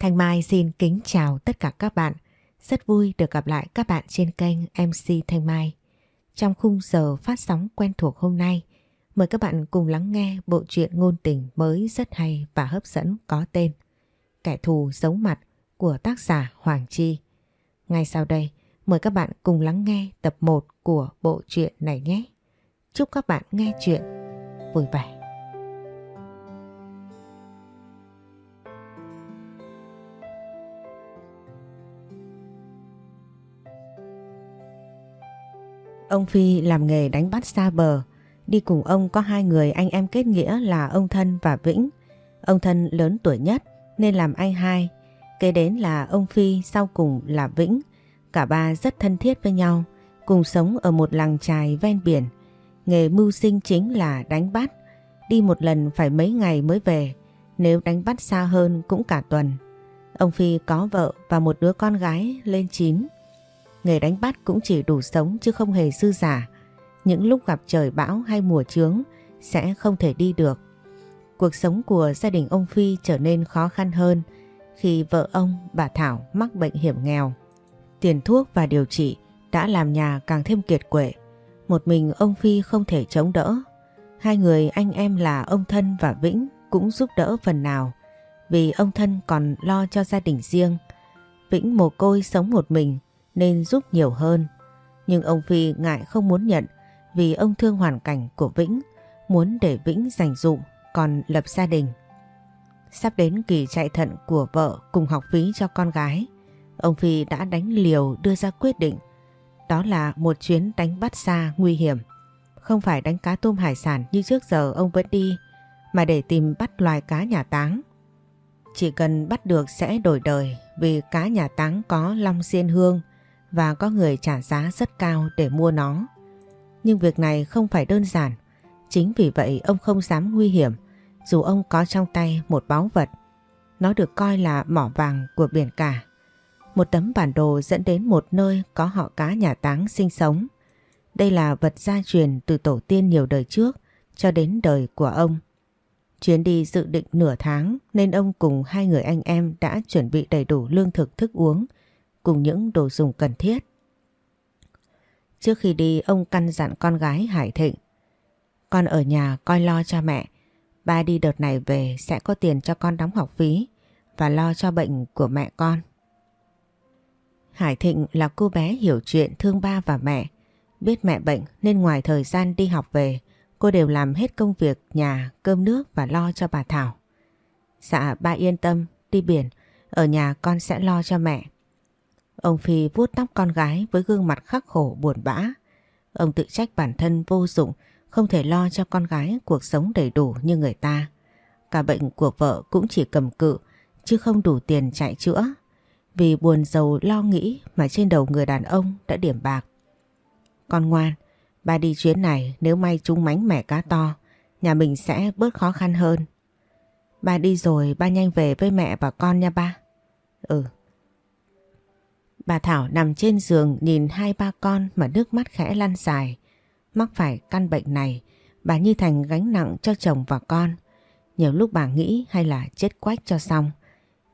Thanh Mai xin kính chào tất cả các bạn. Rất vui được gặp lại các bạn trên kênh MC Thanh Mai. Trong khung giờ phát sóng quen thuộc hôm nay, mời các bạn cùng lắng nghe bộ truyện ngôn tình mới rất hay và hấp dẫn có tên Kẻ thù giấu mặt của tác giả Hoàng Chi. Ngay sau đây, mời các bạn cùng lắng nghe tập 1 của bộ truyện này nhé. Chúc các bạn nghe chuyện vui vẻ. Ông Phi làm nghề đánh bắt xa bờ. Đi cùng ông có hai người anh em kết nghĩa là ông Thân và Vĩnh. Ông Thân lớn tuổi nhất nên làm anh hai. Kế đến là ông Phi sau cùng là Vĩnh. Cả ba rất thân thiết với nhau, cùng sống ở một làng trài ven biển. Nghề mưu sinh chính là đánh bắt. Đi một lần phải mấy ngày mới về, nếu đánh bắt xa hơn cũng cả tuần. Ông Phi có vợ và một đứa con gái lên chín nghề đánh bắt cũng chỉ đủ sống chứ không hề dư giả. Những lúc gặp trời bão hay mùa trướng sẽ không thể đi được. Cuộc sống của gia đình ông Phi trở nên khó khăn hơn khi vợ ông, bà Thảo mắc bệnh hiểm nghèo. Tiền thuốc và điều trị đã làm nhà càng thêm kiệt quệ. Một mình ông Phi không thể chống đỡ. Hai người anh em là ông Thân và Vĩnh cũng giúp đỡ phần nào vì ông Thân còn lo cho gia đình riêng. Vĩnh mồ côi sống một mình nên giúp nhiều hơn. Nhưng ông Phi ngại không muốn nhận vì ông thương hoàn cảnh của Vĩnh, muốn để Vĩnh dành dụng còn lập gia đình. Sắp đến kỳ chạy thận của vợ cùng học phí cho con gái, ông Phi đã đánh liều đưa ra quyết định. Đó là một chuyến đánh bắt xa nguy hiểm. Không phải đánh cá tôm hải sản như trước giờ ông vẫn đi, mà để tìm bắt loài cá nhà táng. Chỉ cần bắt được sẽ đổi đời vì cá nhà táng có long xiên hương và có người trả giá rất cao để mua nó. Nhưng việc này không phải đơn giản, chính vì vậy ông không dám nguy hiểm dù ông có trong tay một báu vật. Nó được coi là mỏ vàng của biển cả. Một tấm bản đồ dẫn đến một nơi có họ cá nhà táng sinh sống. Đây là vật gia truyền từ tổ tiên nhiều đời trước cho đến đời của ông. Chuyến đi dự định nửa tháng nên ông cùng hai người anh em đã chuẩn bị đầy đủ lương thực thức uống cùng những đồ dùng cần thiết. Trước khi đi ông căn dặn con gái Hải Thịnh Con ở nhà coi lo cho mẹ Ba đi đợt này về sẽ có tiền cho con đóng học phí và lo cho bệnh của mẹ con. Hải Thịnh là cô bé hiểu chuyện thương ba và mẹ. Biết mẹ bệnh nên ngoài thời gian đi học về cô đều làm hết công việc nhà, cơm nước và lo cho bà Thảo. Dạ ba yên tâm, đi biển, ở nhà con sẽ lo cho mẹ. Ông Phi vuốt tóc con gái với gương mặt khắc khổ buồn bã. Ông tự trách bản thân vô dụng, không thể lo cho con gái cuộc sống đầy đủ như người ta. Cả bệnh của vợ cũng chỉ cầm cự, chứ không đủ tiền chạy chữa. Vì buồn giàu lo nghĩ mà trên đầu người đàn ông đã điểm bạc. Con ngoan, ba đi chuyến này nếu may trúng mánh mẻ cá to, nhà mình sẽ bớt khó khăn hơn. Ba đi rồi ba nhanh về với mẹ và con nha ba. Ừ. Bà Thảo nằm trên giường nhìn hai ba con mà nước mắt khẽ lăn dài. Mắc phải căn bệnh này, bà như thành gánh nặng cho chồng và con. Nhiều lúc bà nghĩ hay là chết quách cho xong.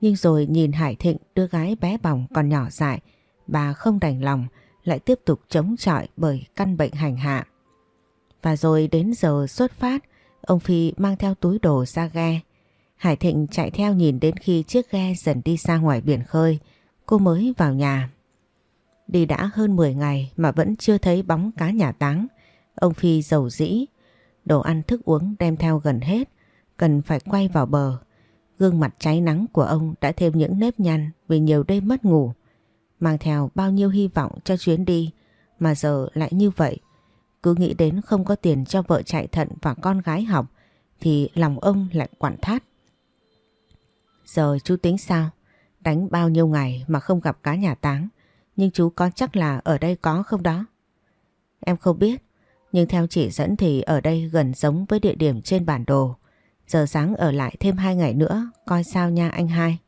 Nhưng rồi nhìn Hải Thịnh đứa gái bé bỏng còn nhỏ dại, bà không đành lòng lại tiếp tục chống chọi bởi căn bệnh hành hạ. Và rồi đến giờ xuất phát, ông Phi mang theo túi đồ ra ghe. Hải Thịnh chạy theo nhìn đến khi chiếc ghe dần đi xa ngoài biển khơi, cô mới vào nhà. Đi đã hơn 10 ngày mà vẫn chưa thấy bóng cá nhà táng. Ông Phi giàu dĩ, đồ ăn thức uống đem theo gần hết, cần phải quay vào bờ. Gương mặt cháy nắng của ông đã thêm những nếp nhăn vì nhiều đêm mất ngủ. Mang theo bao nhiêu hy vọng cho chuyến đi mà giờ lại như vậy. Cứ nghĩ đến không có tiền cho vợ chạy thận và con gái học thì lòng ông lại quặn thắt. Giờ chú tính sao? Đánh bao nhiêu ngày mà không gặp cá nhà táng nhưng chú có chắc là ở đây có không đó? Em không biết nhưng theo chỉ dẫn thì ở đây gần giống với địa điểm trên bản đồ. Giờ sáng ở lại thêm hai ngày nữa, coi sao nha anh hai.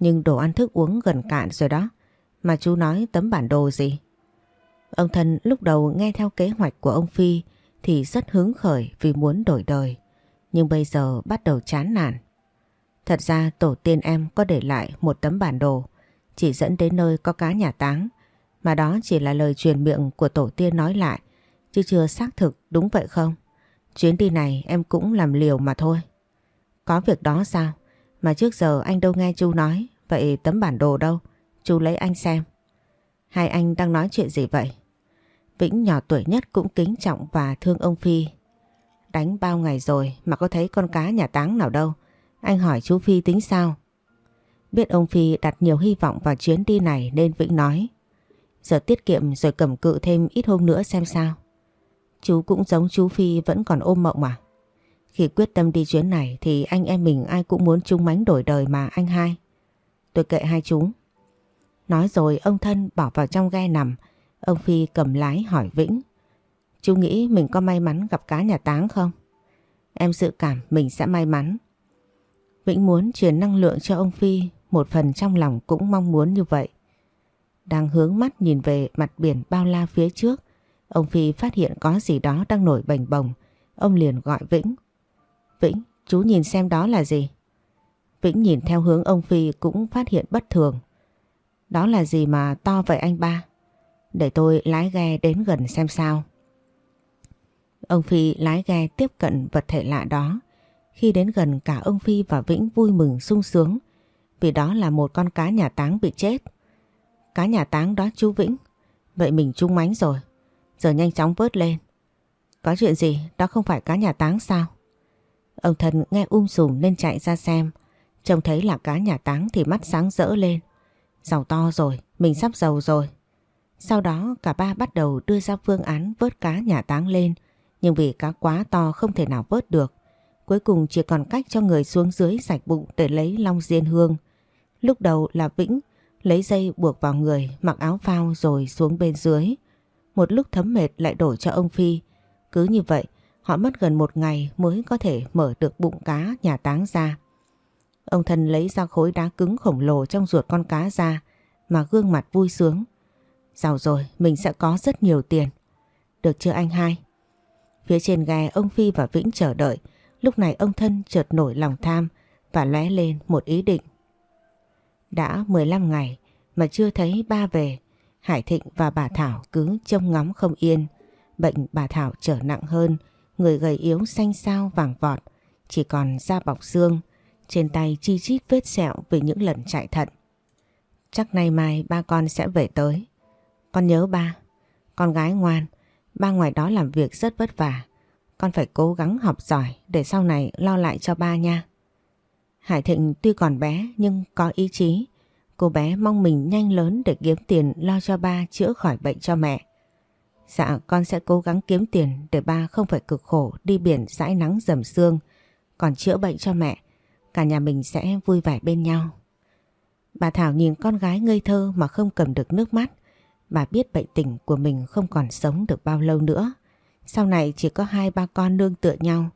Nhưng đồ ăn thức uống gần cạn rồi đó. Mà chú nói tấm bản đồ gì? Ông thân lúc đầu nghe theo kế hoạch của ông Phi thì rất hứng khởi vì muốn đổi đời. Nhưng bây giờ bắt đầu chán nản. Thật ra tổ tiên em có để lại một tấm bản đồ, chỉ dẫn đến nơi có cá nhà táng mà đó chỉ là lời truyền miệng của tổ tiên nói lại, chứ chưa xác thực đúng vậy không? Chuyến đi này em cũng làm liều mà thôi. Có việc đó sao? Mà trước giờ anh đâu nghe chú nói, vậy tấm bản đồ đâu? Chú lấy anh xem. Hai anh đang nói chuyện gì vậy? Vĩnh nhỏ tuổi nhất cũng kính trọng và thương ông Phi. Đánh bao ngày rồi mà có thấy con cá nhà táng nào đâu. Anh hỏi chú Phi tính sao? Biết ông Phi đặt nhiều hy vọng vào chuyến đi này nên Vĩnh nói. Giờ tiết kiệm rồi cầm cự thêm ít hôm nữa xem sao. Chú cũng giống chú Phi vẫn còn ôm mộng mà. Khi quyết tâm đi chuyến này thì anh em mình ai cũng muốn chung mánh đổi đời mà anh hai. Tôi kệ hai chú. Nói rồi ông thân bỏ vào trong ghe nằm. Ông Phi cầm lái hỏi Vĩnh. Chú nghĩ mình có may mắn gặp cá nhà táng không? Em dự cảm mình sẽ may mắn. Vĩnh muốn truyền năng lượng cho ông Phi, một phần trong lòng cũng mong muốn như vậy. Đang hướng mắt nhìn về mặt biển bao la phía trước, ông Phi phát hiện có gì đó đang nổi bềnh bồng. Ông liền gọi Vĩnh. Vĩnh, chú nhìn xem đó là gì? Vĩnh nhìn theo hướng ông Phi cũng phát hiện bất thường. Đó là gì mà to vậy anh ba? Để tôi lái ghe đến gần xem sao. Ông Phi lái ghe tiếp cận vật thể lạ đó. Khi đến gần cả ông Phi và Vĩnh vui mừng sung sướng vì đó là một con cá nhà táng bị chết. Cá nhà táng đó chú Vĩnh. Vậy mình trung mánh rồi. Giờ nhanh chóng vớt lên. Có chuyện gì? Đó không phải cá nhà táng sao? Ông thần nghe um sùm nên chạy ra xem. Trông thấy là cá nhà táng thì mắt sáng rỡ lên. Giàu to rồi, mình sắp giàu rồi. Sau đó cả ba bắt đầu đưa ra phương án vớt cá nhà táng lên. Nhưng vì cá quá to không thể nào vớt được. Cuối cùng chỉ còn cách cho người xuống dưới sạch bụng để lấy long diên hương. Lúc đầu là Vĩnh lấy dây buộc vào người, mặc áo phao rồi xuống bên dưới. Một lúc thấm mệt lại đổi cho ông Phi. Cứ như vậy, họ mất gần một ngày mới có thể mở được bụng cá nhà táng ra. Ông thần lấy ra khối đá cứng khổng lồ trong ruột con cá ra mà gương mặt vui sướng. Giàu rồi, mình sẽ có rất nhiều tiền. Được chưa anh hai? Phía trên ghe ông Phi và Vĩnh chờ đợi. Lúc này ông thân chợt nổi lòng tham và lóe lên một ý định. Đã 15 ngày mà chưa thấy ba về, Hải Thịnh và bà Thảo cứ trông ngóng không yên. Bệnh bà Thảo trở nặng hơn, người gầy yếu xanh xao vàng vọt, chỉ còn da bọc xương, trên tay chi chít vết sẹo vì những lần chạy thận. Chắc nay mai ba con sẽ về tới. Con nhớ ba, con gái ngoan, ba ngoài đó làm việc rất vất vả. Con phải cố gắng học giỏi để sau này lo lại cho ba nha. Hải Thịnh tuy còn bé nhưng có ý chí. Cô bé mong mình nhanh lớn để kiếm tiền lo cho ba chữa khỏi bệnh cho mẹ. Dạ con sẽ cố gắng kiếm tiền để ba không phải cực khổ đi biển dãi nắng dầm sương. Còn chữa bệnh cho mẹ, cả nhà mình sẽ vui vẻ bên nhau. Bà Thảo nhìn con gái ngây thơ mà không cầm được nước mắt. Bà biết bệnh tình của mình không còn sống được bao lâu nữa. Sau này chỉ có hai ba con nương tựa nhau.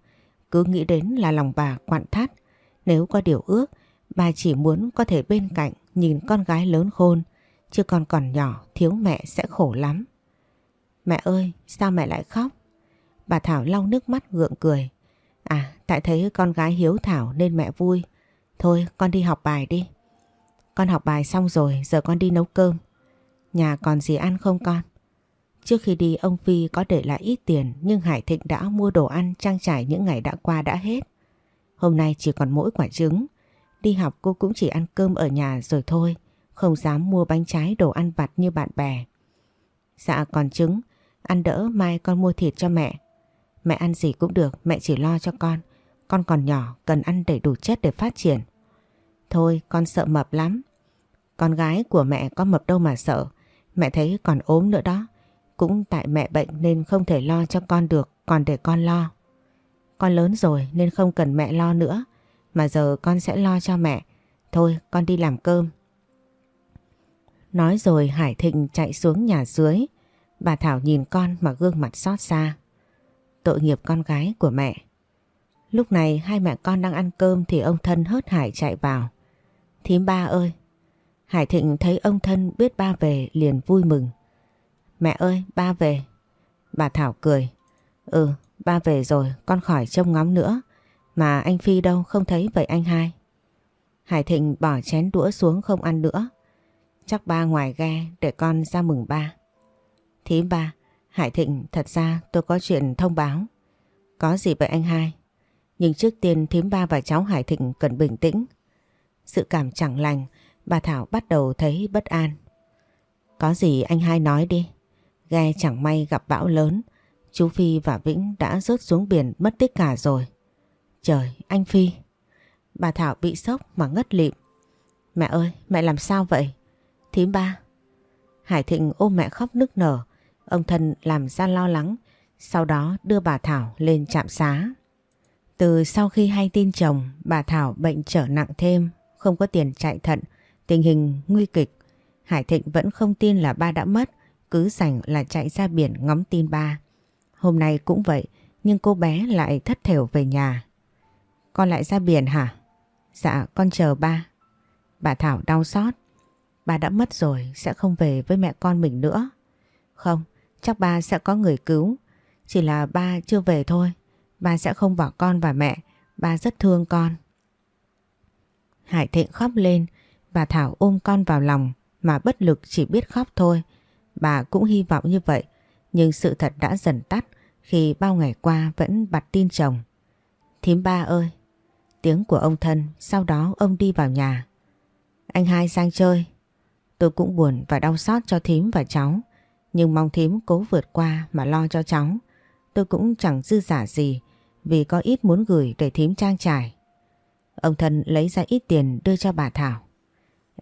Cứ nghĩ đến là lòng bà quặn thắt. Nếu có điều ước, bà chỉ muốn có thể bên cạnh nhìn con gái lớn khôn. Chứ con còn nhỏ, thiếu mẹ sẽ khổ lắm. Mẹ ơi, sao mẹ lại khóc? Bà Thảo lau nước mắt gượng cười. À, tại thấy con gái hiếu Thảo nên mẹ vui. Thôi, con đi học bài đi. Con học bài xong rồi, giờ con đi nấu cơm. Nhà còn gì ăn không con? Trước khi đi ông Phi có để lại ít tiền nhưng Hải Thịnh đã mua đồ ăn trang trải những ngày đã qua đã hết. Hôm nay chỉ còn mỗi quả trứng. Đi học cô cũng chỉ ăn cơm ở nhà rồi thôi, không dám mua bánh trái đồ ăn vặt như bạn bè. Dạ còn trứng, ăn đỡ mai con mua thịt cho mẹ. Mẹ ăn gì cũng được, mẹ chỉ lo cho con. Con còn nhỏ, cần ăn đầy đủ chất để phát triển. Thôi, con sợ mập lắm. Con gái của mẹ có mập đâu mà sợ. Mẹ thấy còn ốm nữa đó. Cũng tại mẹ bệnh nên không thể lo cho con được, còn để con lo. Con lớn rồi nên không cần mẹ lo nữa, mà giờ con sẽ lo cho mẹ. Thôi con đi làm cơm. Nói rồi Hải Thịnh chạy xuống nhà dưới. Bà Thảo nhìn con mà gương mặt xót xa. Tội nghiệp con gái của mẹ. Lúc này hai mẹ con đang ăn cơm thì ông thân hớt Hải chạy vào. Thím ba ơi! Hải Thịnh thấy ông thân biết ba về liền vui mừng. Mẹ ơi, ba về. Bà Thảo cười. Ừ, ba về rồi, con khỏi trông ngóng nữa. Mà anh Phi đâu, không thấy vậy anh hai. Hải Thịnh bỏ chén đũa xuống không ăn nữa. Chắc ba ngoài ghe để con ra mừng ba. Thím ba, Hải Thịnh thật ra tôi có chuyện thông báo. Có gì vậy anh hai? Nhưng trước tiên thím ba và cháu Hải Thịnh cần bình tĩnh. Sự cảm chẳng lành, bà Thảo bắt đầu thấy bất an. Có gì anh hai nói đi. Ghe chẳng may gặp bão lớn, chú Phi và Vĩnh đã rớt xuống biển mất tích cả rồi. Trời, anh Phi. Bà Thảo bị sốc mà ngất lịm. Mẹ ơi, mẹ làm sao vậy? Thím ba. Hải Thịnh ôm mẹ khóc nức nở. Ông thân làm ra lo lắng. Sau đó đưa bà Thảo lên trạm xá. Từ sau khi hay tin chồng, bà Thảo bệnh trở nặng thêm, không có tiền chạy thận, tình hình nguy kịch. Hải Thịnh vẫn không tin là ba đã mất, cứ rảnh là chạy ra biển ngắm tin ba. Hôm nay cũng vậy, nhưng cô bé lại thất thểu về nhà. Con lại ra biển hả? Dạ, con chờ ba. Bà Thảo đau xót. Ba đã mất rồi, sẽ không về với mẹ con mình nữa. Không, chắc ba sẽ có người cứu. Chỉ là ba chưa về thôi. Ba sẽ không bỏ con và mẹ. Ba rất thương con. Hải Thịnh khóc lên. Bà Thảo ôm con vào lòng mà bất lực chỉ biết khóc thôi. Bà cũng hy vọng như vậy. Nhưng sự thật đã dần tắt khi bao ngày qua vẫn bặt tin chồng. Thím ba ơi! Tiếng của ông thân, sau đó ông đi vào nhà. Anh hai sang chơi. Tôi cũng buồn và đau xót cho thím và cháu. Nhưng mong thím cố vượt qua mà lo cho cháu. Tôi cũng chẳng dư giả gì vì có ít muốn gửi để thím trang trải. Ông thân lấy ra ít tiền đưa cho bà Thảo.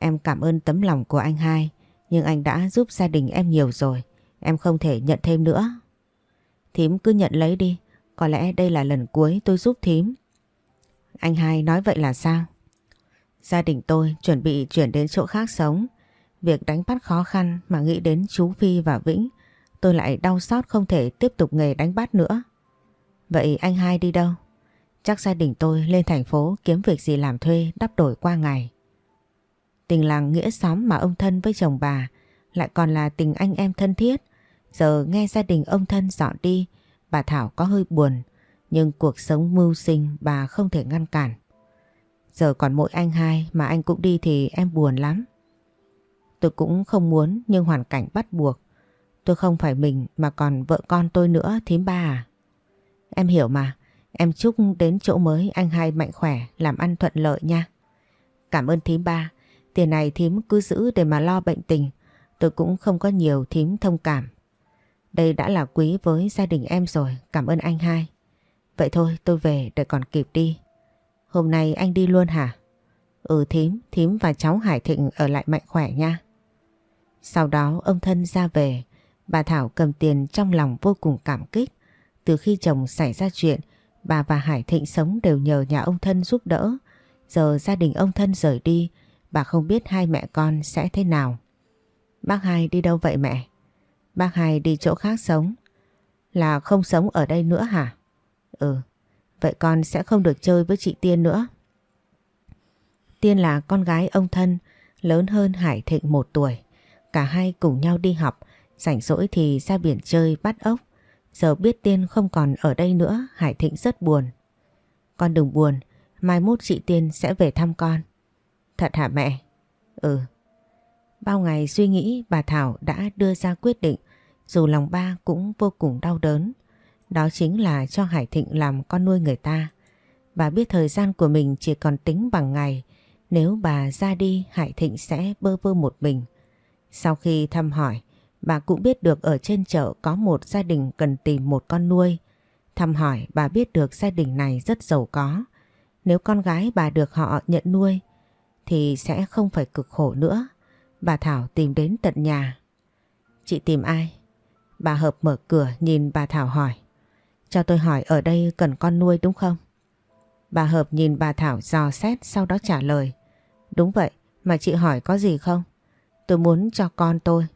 Em cảm ơn tấm lòng của anh hai nhưng anh đã giúp gia đình em nhiều rồi. Em không thể nhận thêm nữa. Thím cứ nhận lấy đi. Có lẽ đây là lần cuối tôi giúp thím. Anh hai nói vậy là sao? Gia đình tôi chuẩn bị chuyển đến chỗ khác sống. Việc đánh bắt khó khăn mà nghĩ đến chú Phi và Vĩnh, tôi lại đau xót không thể tiếp tục nghề đánh bắt nữa. Vậy anh hai đi đâu? Chắc gia đình tôi lên thành phố kiếm việc gì làm thuê đắp đổi qua ngày. Tình làng nghĩa xóm mà ông thân với chồng bà lại còn là tình anh em thân thiết. Giờ nghe gia đình ông thân dọn đi, bà Thảo có hơi buồn, nhưng cuộc sống mưu sinh bà không thể ngăn cản. Giờ còn mỗi anh hai mà anh cũng đi thì em buồn lắm. Tôi cũng không muốn nhưng hoàn cảnh bắt buộc. Tôi không phải mình mà còn vợ con tôi nữa thím ba à. Em hiểu mà, em chúc đến chỗ mới anh hai mạnh khỏe, làm ăn thuận lợi nha. Cảm ơn thím ba, tiền này thím cứ giữ để mà lo bệnh tình. Tôi cũng không có nhiều thím thông cảm. Đây đã là quý với gia đình em rồi, cảm ơn anh hai. Vậy thôi tôi về để còn kịp đi. Hôm nay anh đi luôn hả? Ừ thím, thím và cháu Hải Thịnh ở lại mạnh khỏe nha. Sau đó ông thân ra về, bà Thảo cầm tiền trong lòng vô cùng cảm kích. Từ khi chồng xảy ra chuyện, bà và Hải Thịnh sống đều nhờ nhà ông thân giúp đỡ. Giờ gia đình ông thân rời đi, bà không biết hai mẹ con sẽ thế nào. Bác hai đi đâu vậy mẹ? Bác hai đi chỗ khác sống. Là không sống ở đây nữa hả? Ừ, vậy con sẽ không được chơi với chị Tiên nữa. Tiên là con gái ông thân, lớn hơn Hải Thịnh một tuổi. Cả hai cùng nhau đi học, rảnh rỗi thì ra biển chơi bắt ốc. Giờ biết Tiên không còn ở đây nữa, Hải Thịnh rất buồn. Con đừng buồn, mai mốt chị Tiên sẽ về thăm con. Thật hả mẹ? Ừ. Bao ngày suy nghĩ bà Thảo đã đưa ra quyết định dù lòng ba cũng vô cùng đau đớn. Đó chính là cho Hải Thịnh làm con nuôi người ta. Bà biết thời gian của mình chỉ còn tính bằng ngày. Nếu bà ra đi Hải Thịnh sẽ bơ vơ một mình. Sau khi thăm hỏi, bà cũng biết được ở trên chợ có một gia đình cần tìm một con nuôi. Thăm hỏi bà biết được gia đình này rất giàu có. Nếu con gái bà được họ nhận nuôi thì sẽ không phải cực khổ nữa. Bà Thảo tìm đến tận nhà. Chị tìm ai? Bà Hợp mở cửa nhìn bà Thảo hỏi. Cho tôi hỏi ở đây cần con nuôi đúng không? Bà Hợp nhìn bà Thảo dò xét sau đó trả lời. Đúng vậy, mà chị hỏi có gì không? Tôi muốn cho con tôi.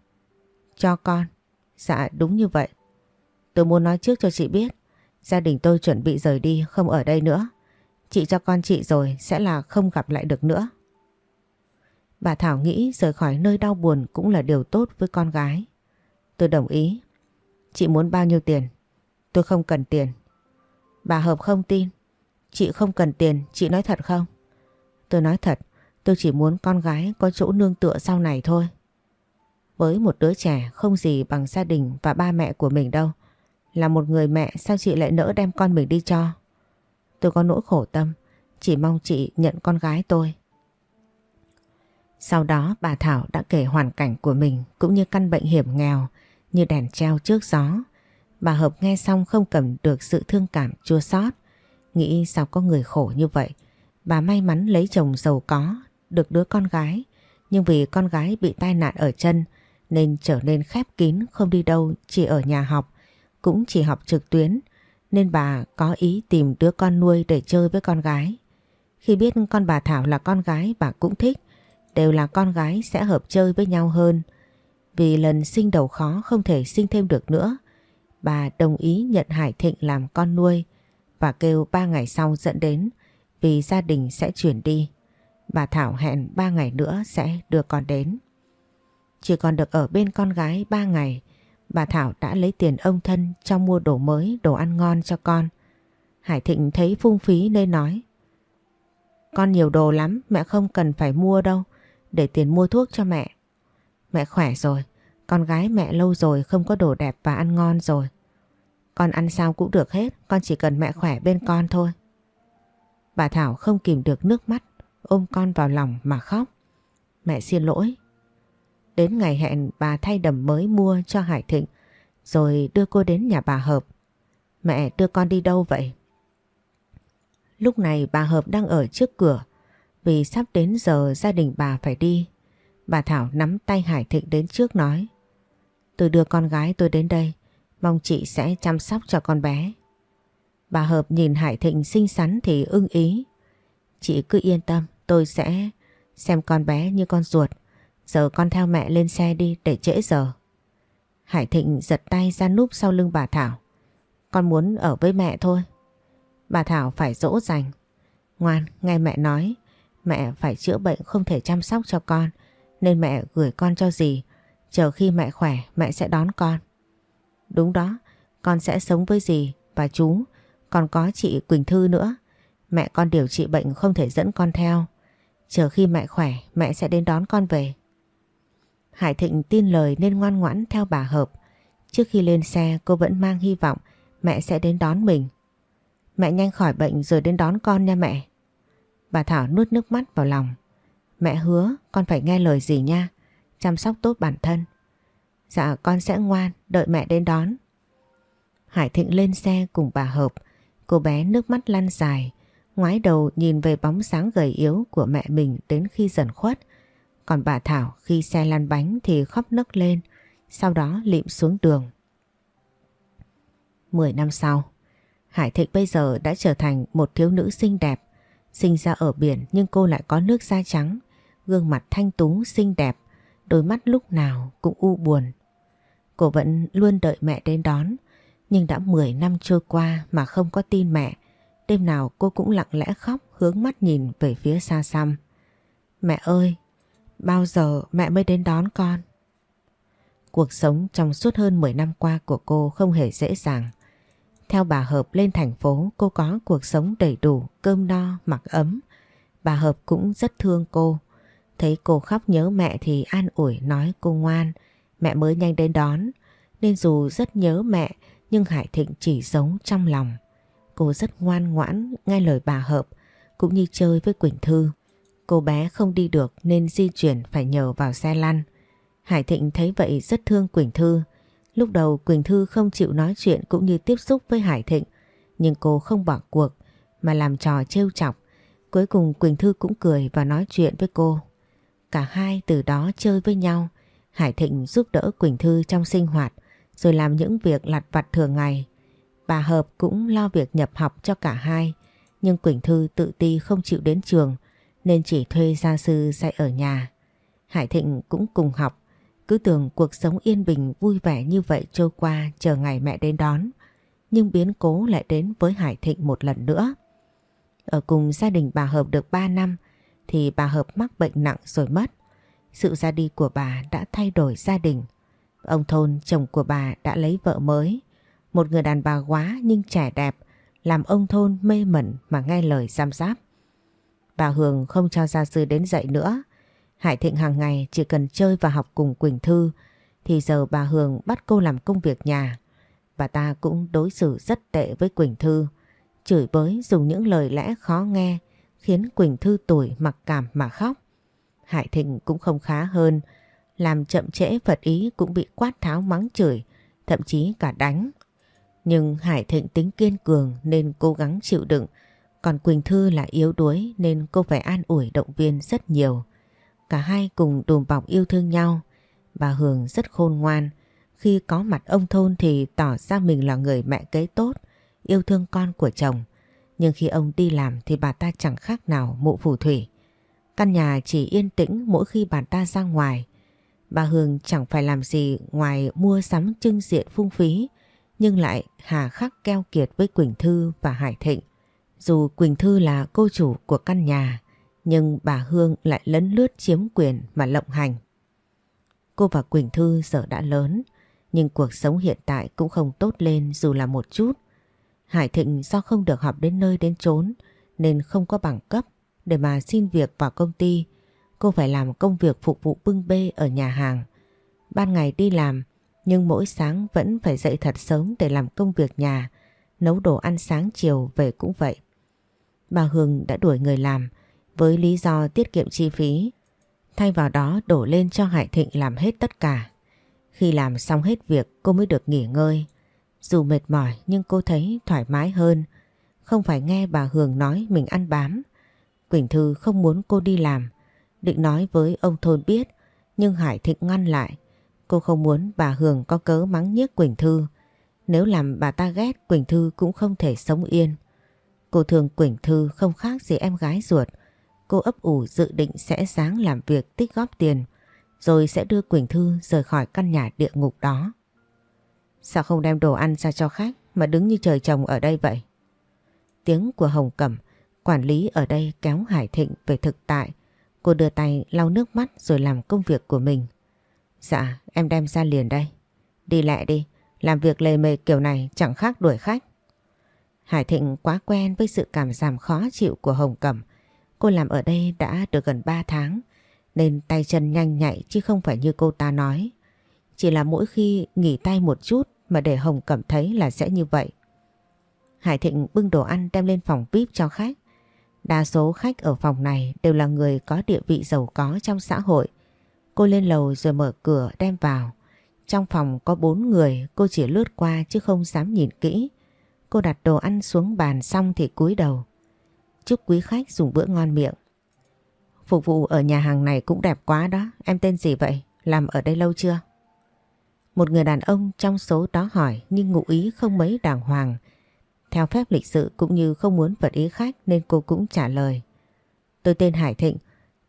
Cho con? Dạ đúng như vậy. Tôi muốn nói trước cho chị biết. Gia đình tôi chuẩn bị rời đi không ở đây nữa. Chị cho con chị rồi sẽ là không gặp lại được nữa. Bà Thảo nghĩ rời khỏi nơi đau buồn cũng là điều tốt với con gái. Tôi đồng ý. Chị muốn bao nhiêu tiền? Tôi không cần tiền. Bà Hợp không tin. Chị không cần tiền, chị nói thật không? Tôi nói thật, Tôi chỉ muốn con gái có chỗ nương tựa sau này thôi. Với một đứa trẻ không gì bằng gia đình và ba mẹ của mình đâu. Là một người mẹ sao chị lại nỡ đem con mình đi cho? Tôi có nỗi khổ tâm, chỉ mong chị nhận con gái tôi. Sau đó bà Thảo đã kể hoàn cảnh của mình cũng như căn bệnh hiểm nghèo như đèn treo trước gió. Bà Hợp nghe xong không cầm được sự thương cảm chua xót Nghĩ sao có người khổ như vậy. Bà may mắn lấy chồng giàu có, được đứa con gái. Nhưng vì con gái bị tai nạn ở chân nên trở nên khép kín không đi đâu chỉ ở nhà học. Cũng chỉ học trực tuyến nên bà có ý tìm đứa con nuôi để chơi với con gái. Khi biết con bà Thảo là con gái bà cũng thích, đều là con gái sẽ hợp chơi với nhau hơn. Vì lần sinh đầu khó không thể sinh thêm được nữa, bà đồng ý nhận Hải Thịnh làm con nuôi và kêu ba ngày sau dẫn đến vì gia đình sẽ chuyển đi. Bà Thảo hẹn ba ngày nữa sẽ đưa con đến. Chỉ còn được ở bên con gái ba ngày, bà Thảo đã lấy tiền ông thân cho mua đồ mới, đồ ăn ngon cho con. Hải Thịnh thấy phung phí nên nói Con nhiều đồ lắm, mẹ không cần phải mua đâu, để tiền mua thuốc cho mẹ. Mẹ khỏe rồi, con gái mẹ lâu rồi không có đồ đẹp và ăn ngon rồi. Con ăn sao cũng được hết, con chỉ cần mẹ khỏe bên con thôi. Bà Thảo không kìm được nước mắt, ôm con vào lòng mà khóc. Mẹ xin lỗi. Đến ngày hẹn bà thay đầm mới mua cho Hải Thịnh, rồi đưa cô đến nhà bà Hợp. Mẹ đưa con đi đâu vậy? Lúc này bà Hợp đang ở trước cửa, vì sắp đến giờ gia đình bà phải đi. Bà Thảo nắm tay Hải Thịnh đến trước nói. Tôi đưa con gái tôi đến đây, mong chị sẽ chăm sóc cho con bé. Bà Hợp nhìn Hải Thịnh xinh xắn thì ưng ý. Chị cứ yên tâm, tôi sẽ xem con bé như con ruột. Giờ con theo mẹ lên xe đi để trễ giờ. Hải Thịnh giật tay ra núp sau lưng bà Thảo. Con muốn ở với mẹ thôi. Bà Thảo phải dỗ dành. Ngoan, nghe mẹ nói, mẹ phải chữa bệnh không thể chăm sóc cho con, nên mẹ gửi con cho dì. Chờ khi mẹ khỏe, mẹ sẽ đón con. Đúng đó, con sẽ sống với dì và chú, còn có chị Quỳnh Thư nữa. Mẹ con điều trị bệnh không thể dẫn con theo. Chờ khi mẹ khỏe, mẹ sẽ đến đón con về. Hải Thịnh tin lời nên ngoan ngoãn theo bà Hợp. Trước khi lên xe cô vẫn mang hy vọng mẹ sẽ đến đón mình. Mẹ nhanh khỏi bệnh rồi đến đón con nha mẹ. Bà Thảo nuốt nước mắt vào lòng. Mẹ hứa con phải nghe lời gì nha. Chăm sóc tốt bản thân. Dạ con sẽ ngoan đợi mẹ đến đón. Hải Thịnh lên xe cùng bà Hợp. Cô bé nước mắt lăn dài. Ngoái đầu nhìn về bóng sáng gầy yếu của mẹ mình đến khi dần khuất. Còn bà Thảo khi xe lăn bánh thì khóc nấc lên. Sau đó lịm xuống đường. Mười năm sau, Hải Thịnh bây giờ đã trở thành một thiếu nữ xinh đẹp Sinh ra ở biển nhưng cô lại có nước da trắng, gương mặt thanh tú xinh đẹp, đôi mắt lúc nào cũng u buồn. Cô vẫn luôn đợi mẹ đến đón, nhưng đã 10 năm trôi qua mà không có tin mẹ. Đêm nào cô cũng lặng lẽ khóc hướng mắt nhìn về phía xa xăm. Mẹ ơi, bao giờ mẹ mới đến đón con? Cuộc sống trong suốt hơn 10 năm qua của cô không hề dễ dàng. Theo bà Hợp lên thành phố cô có cuộc sống đầy đủ, cơm no, mặc ấm. Bà Hợp cũng rất thương cô. Thấy cô khóc nhớ mẹ thì an ủi nói cô ngoan, mẹ mới nhanh đến đón. Nên dù rất nhớ mẹ nhưng Hải Thịnh chỉ sống trong lòng. Cô rất ngoan ngoãn nghe lời bà Hợp cũng như chơi với Quỳnh Thư. Cô bé không đi được nên di chuyển phải nhờ vào xe lăn. Hải Thịnh thấy vậy rất thương Quỳnh Thư Lúc đầu Quỳnh Thư không chịu nói chuyện cũng như tiếp xúc với Hải Thịnh, nhưng cô không bỏ cuộc mà làm trò trêu chọc. Cuối cùng Quỳnh Thư cũng cười và nói chuyện với cô. Cả hai từ đó chơi với nhau, Hải Thịnh giúp đỡ Quỳnh Thư trong sinh hoạt rồi làm những việc lặt vặt thường ngày. Bà Hợp cũng lo việc nhập học cho cả hai, nhưng Quỳnh Thư tự ti không chịu đến trường nên chỉ thuê gia sư dạy ở nhà. Hải Thịnh cũng cùng học cứ tưởng cuộc sống yên bình vui vẻ như vậy trôi qua chờ ngày mẹ đến đón. Nhưng biến cố lại đến với Hải Thịnh một lần nữa. Ở cùng gia đình bà Hợp được 3 năm thì bà Hợp mắc bệnh nặng rồi mất. Sự ra đi của bà đã thay đổi gia đình. Ông Thôn, chồng của bà đã lấy vợ mới. Một người đàn bà quá nhưng trẻ đẹp, làm ông Thôn mê mẩn mà nghe lời giam giáp. bà Hường không cho gia sư đến dạy nữa. Hải Thịnh hàng ngày chỉ cần chơi và học cùng Quỳnh Thư thì giờ bà Hường bắt cô làm công việc nhà. Bà ta cũng đối xử rất tệ với Quỳnh Thư, chửi bới dùng những lời lẽ khó nghe khiến Quỳnh Thư tuổi mặc cảm mà khóc. Hải Thịnh cũng không khá hơn, làm chậm trễ Phật ý cũng bị quát tháo mắng chửi, thậm chí cả đánh. Nhưng Hải Thịnh tính kiên cường nên cố gắng chịu đựng, còn Quỳnh Thư là yếu đuối nên cô phải an ủi động viên rất nhiều. Cả hai cùng đùm bọc yêu thương nhau. Bà Hường rất khôn ngoan. Khi có mặt ông thôn thì tỏ ra mình là người mẹ kế tốt, yêu thương con của chồng. Nhưng khi ông đi làm thì bà ta chẳng khác nào mụ phù thủy. Căn nhà chỉ yên tĩnh mỗi khi bà ta ra ngoài. Bà Hương chẳng phải làm gì ngoài mua sắm trưng diện phung phí, nhưng lại hà khắc keo kiệt với Quỳnh Thư và Hải Thịnh. Dù Quỳnh Thư là cô chủ của căn nhà, nhưng bà Hương lại lấn lướt chiếm quyền mà lộng hành. Cô và Quỳnh Thư giờ đã lớn, nhưng cuộc sống hiện tại cũng không tốt lên dù là một chút. Hải Thịnh do không được học đến nơi đến chốn nên không có bằng cấp để mà xin việc vào công ty. Cô phải làm công việc phục vụ bưng bê ở nhà hàng. Ban ngày đi làm nhưng mỗi sáng vẫn phải dậy thật sớm để làm công việc nhà, nấu đồ ăn sáng chiều về cũng vậy. Bà Hương đã đuổi người làm với lý do tiết kiệm chi phí. Thay vào đó đổ lên cho Hải Thịnh làm hết tất cả. Khi làm xong hết việc, cô mới được nghỉ ngơi. Dù mệt mỏi, nhưng cô thấy thoải mái hơn. Không phải nghe bà Hương nói mình ăn bám. Quỳnh Thư không muốn cô đi làm. Định nói với ông Thôn biết, nhưng Hải Thịnh ngăn lại. Cô không muốn bà Hương có cớ mắng nhiếc Quỳnh Thư. Nếu làm bà ta ghét, Quỳnh Thư cũng không thể sống yên. Cô thường Quỳnh Thư không khác gì em gái ruột. Cô ấp ủ dự định sẽ sáng làm việc tích góp tiền rồi sẽ đưa Quỳnh Thư rời khỏi căn nhà địa ngục đó. Sao không đem đồ ăn ra cho khách mà đứng như trời trồng ở đây vậy? Tiếng của Hồng Cẩm, quản lý ở đây kéo Hải Thịnh về thực tại. Cô đưa tay lau nước mắt rồi làm công việc của mình. Dạ, em đem ra liền đây. Đi lại đi, làm việc lề mề kiểu này chẳng khác đuổi khách. Hải Thịnh quá quen với sự cảm giảm khó chịu của Hồng Cẩm. Cô làm ở đây đã được gần 3 tháng, nên tay chân nhanh nhạy chứ không phải như cô ta nói. Chỉ là mỗi khi nghỉ tay một chút mà để Hồng cảm thấy là sẽ như vậy. Hải Thịnh bưng đồ ăn đem lên phòng VIP cho khách. Đa số khách ở phòng này đều là người có địa vị giàu có trong xã hội. Cô lên lầu rồi mở cửa đem vào. Trong phòng có bốn người, cô chỉ lướt qua chứ không dám nhìn kỹ. Cô đặt đồ ăn xuống bàn xong thì cúi đầu. Chúc quý khách dùng bữa ngon miệng. Phục vụ ở nhà hàng này cũng đẹp quá đó. Em tên gì vậy? Làm ở đây lâu chưa? Một người đàn ông trong số đó hỏi nhưng ngụ ý không mấy đàng hoàng. Theo phép lịch sự cũng như không muốn vật ý khách nên cô cũng trả lời. Tôi tên Hải Thịnh,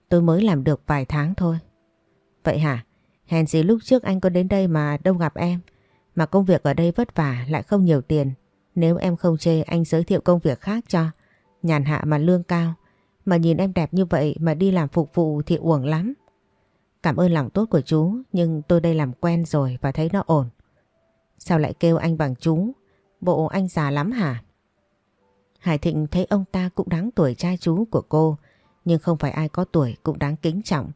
tôi mới làm được vài tháng thôi. Vậy hả? Hèn gì lúc trước anh có đến đây mà đâu gặp em. Mà công việc ở đây vất vả lại không nhiều tiền. Nếu em không chê anh giới thiệu công việc khác cho. Nhàn hạ mà lương cao. Mà nhìn em đẹp như vậy mà đi làm phục vụ thì uổng lắm. Cảm ơn lòng tốt của chú, nhưng tôi đây làm quen rồi và thấy nó ổn. Sao lại kêu anh bằng chú? Bộ anh già lắm hả? Hải Thịnh thấy ông ta cũng đáng tuổi trai chú của cô, nhưng không phải ai có tuổi cũng đáng kính trọng.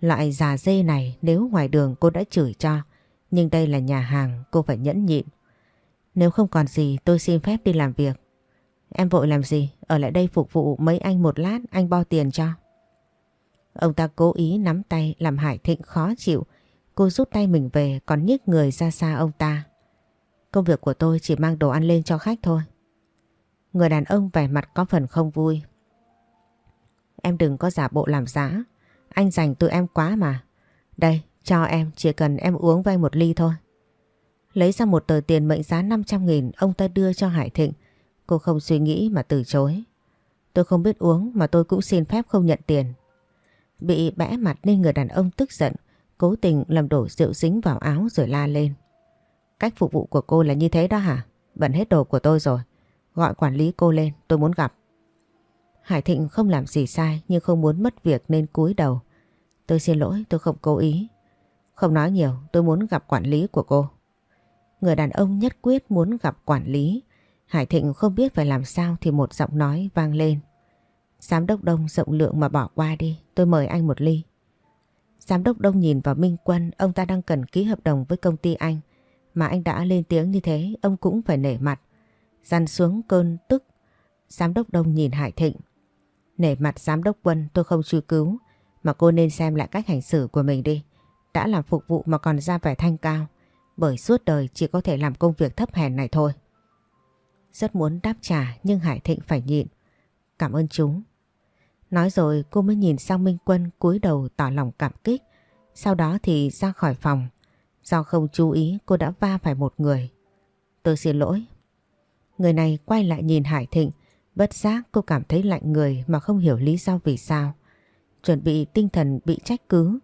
Loại già dê này nếu ngoài đường cô đã chửi cho, nhưng đây là nhà hàng, cô phải nhẫn nhịn. Nếu không còn gì, tôi xin phép đi làm việc. Em vội làm gì? Ở lại đây phục vụ mấy anh một lát anh bo tiền cho. Ông ta cố ý nắm tay làm Hải Thịnh khó chịu. Cô rút tay mình về còn nhích người ra xa ông ta. Công việc của tôi chỉ mang đồ ăn lên cho khách thôi. Người đàn ông vẻ mặt có phần không vui. Em đừng có giả bộ làm giá. Anh dành tụi em quá mà. Đây, cho em, chỉ cần em uống vay một ly thôi. Lấy ra một tờ tiền mệnh giá 500 nghìn ông ta đưa cho Hải Thịnh. Cô không suy nghĩ mà từ chối. Tôi không biết uống mà tôi cũng xin phép không nhận tiền. Bị bẽ mặt nên người đàn ông tức giận, cố tình làm đổ rượu dính vào áo rồi la lên. Cách phục vụ của cô là như thế đó hả? Bận hết đồ của tôi rồi. Gọi quản lý cô lên, tôi muốn gặp. Hải Thịnh không làm gì sai nhưng không muốn mất việc nên cúi đầu. Tôi xin lỗi, tôi không cố ý. Không nói nhiều, tôi muốn gặp quản lý của cô. Người đàn ông nhất quyết muốn gặp quản lý. Hải Thịnh không biết phải làm sao thì một giọng nói vang lên. Giám đốc Đông rộng lượng mà bỏ qua đi, tôi mời anh một ly. Giám đốc Đông nhìn vào Minh Quân, ông ta đang cần ký hợp đồng với công ty anh. Mà anh đã lên tiếng như thế, ông cũng phải nể mặt. Dằn xuống cơn tức, giám đốc Đông nhìn Hải Thịnh. Nể mặt giám đốc Quân tôi không truy cứu, mà cô nên xem lại cách hành xử của mình đi. Đã làm phục vụ mà còn ra vẻ thanh cao, bởi suốt đời chỉ có thể làm công việc thấp hèn này thôi. Rất muốn đáp trả nhưng Hải Thịnh phải nhịn. Cảm ơn chúng. Nói rồi cô mới nhìn sang Minh Quân cúi đầu tỏ lòng cảm kích. Sau đó thì ra khỏi phòng. Do không chú ý cô đã va phải một người. Tôi xin lỗi. Người này quay lại nhìn Hải Thịnh. Bất giác cô cảm thấy lạnh người mà không hiểu lý do vì sao. Chuẩn bị tinh thần bị trách cứ.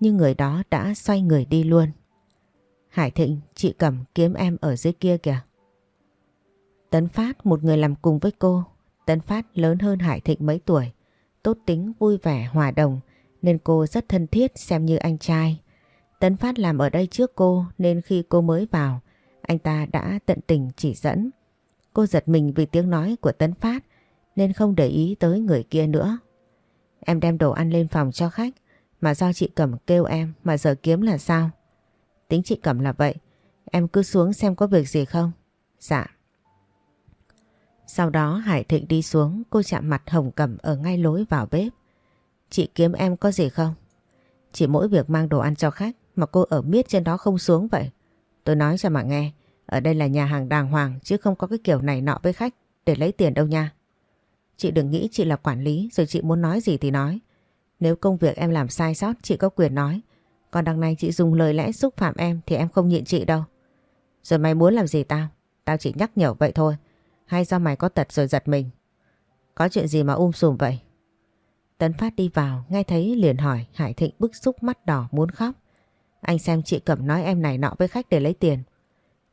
Nhưng người đó đã xoay người đi luôn. Hải Thịnh, chị cầm kiếm em ở dưới kia kìa. Tấn Phát, một người làm cùng với cô. Tấn Phát lớn hơn Hải Thịnh mấy tuổi. Tốt tính, vui vẻ, hòa đồng nên cô rất thân thiết xem như anh trai. Tấn Phát làm ở đây trước cô nên khi cô mới vào, anh ta đã tận tình chỉ dẫn. Cô giật mình vì tiếng nói của Tấn Phát nên không để ý tới người kia nữa. Em đem đồ ăn lên phòng cho khách mà do chị Cẩm kêu em mà giờ kiếm là sao? Tính chị Cẩm là vậy, em cứ xuống xem có việc gì không? Dạ. Sau đó Hải Thịnh đi xuống, cô chạm mặt Hồng Cẩm ở ngay lối vào bếp. Chị kiếm em có gì không? Chỉ mỗi việc mang đồ ăn cho khách mà cô ở miết trên đó không xuống vậy. Tôi nói cho mà nghe, ở đây là nhà hàng đàng hoàng chứ không có cái kiểu này nọ với khách để lấy tiền đâu nha. Chị đừng nghĩ chị là quản lý rồi chị muốn nói gì thì nói. Nếu công việc em làm sai sót chị có quyền nói. Còn đằng này chị dùng lời lẽ xúc phạm em thì em không nhịn chị đâu. Rồi mày muốn làm gì tao? Tao chỉ nhắc nhở vậy thôi. Hay do mày có tật rồi giật mình? Có chuyện gì mà um sùm vậy? Tấn Phát đi vào, nghe thấy liền hỏi Hải Thịnh bức xúc mắt đỏ muốn khóc. Anh xem chị Cẩm nói em này nọ với khách để lấy tiền.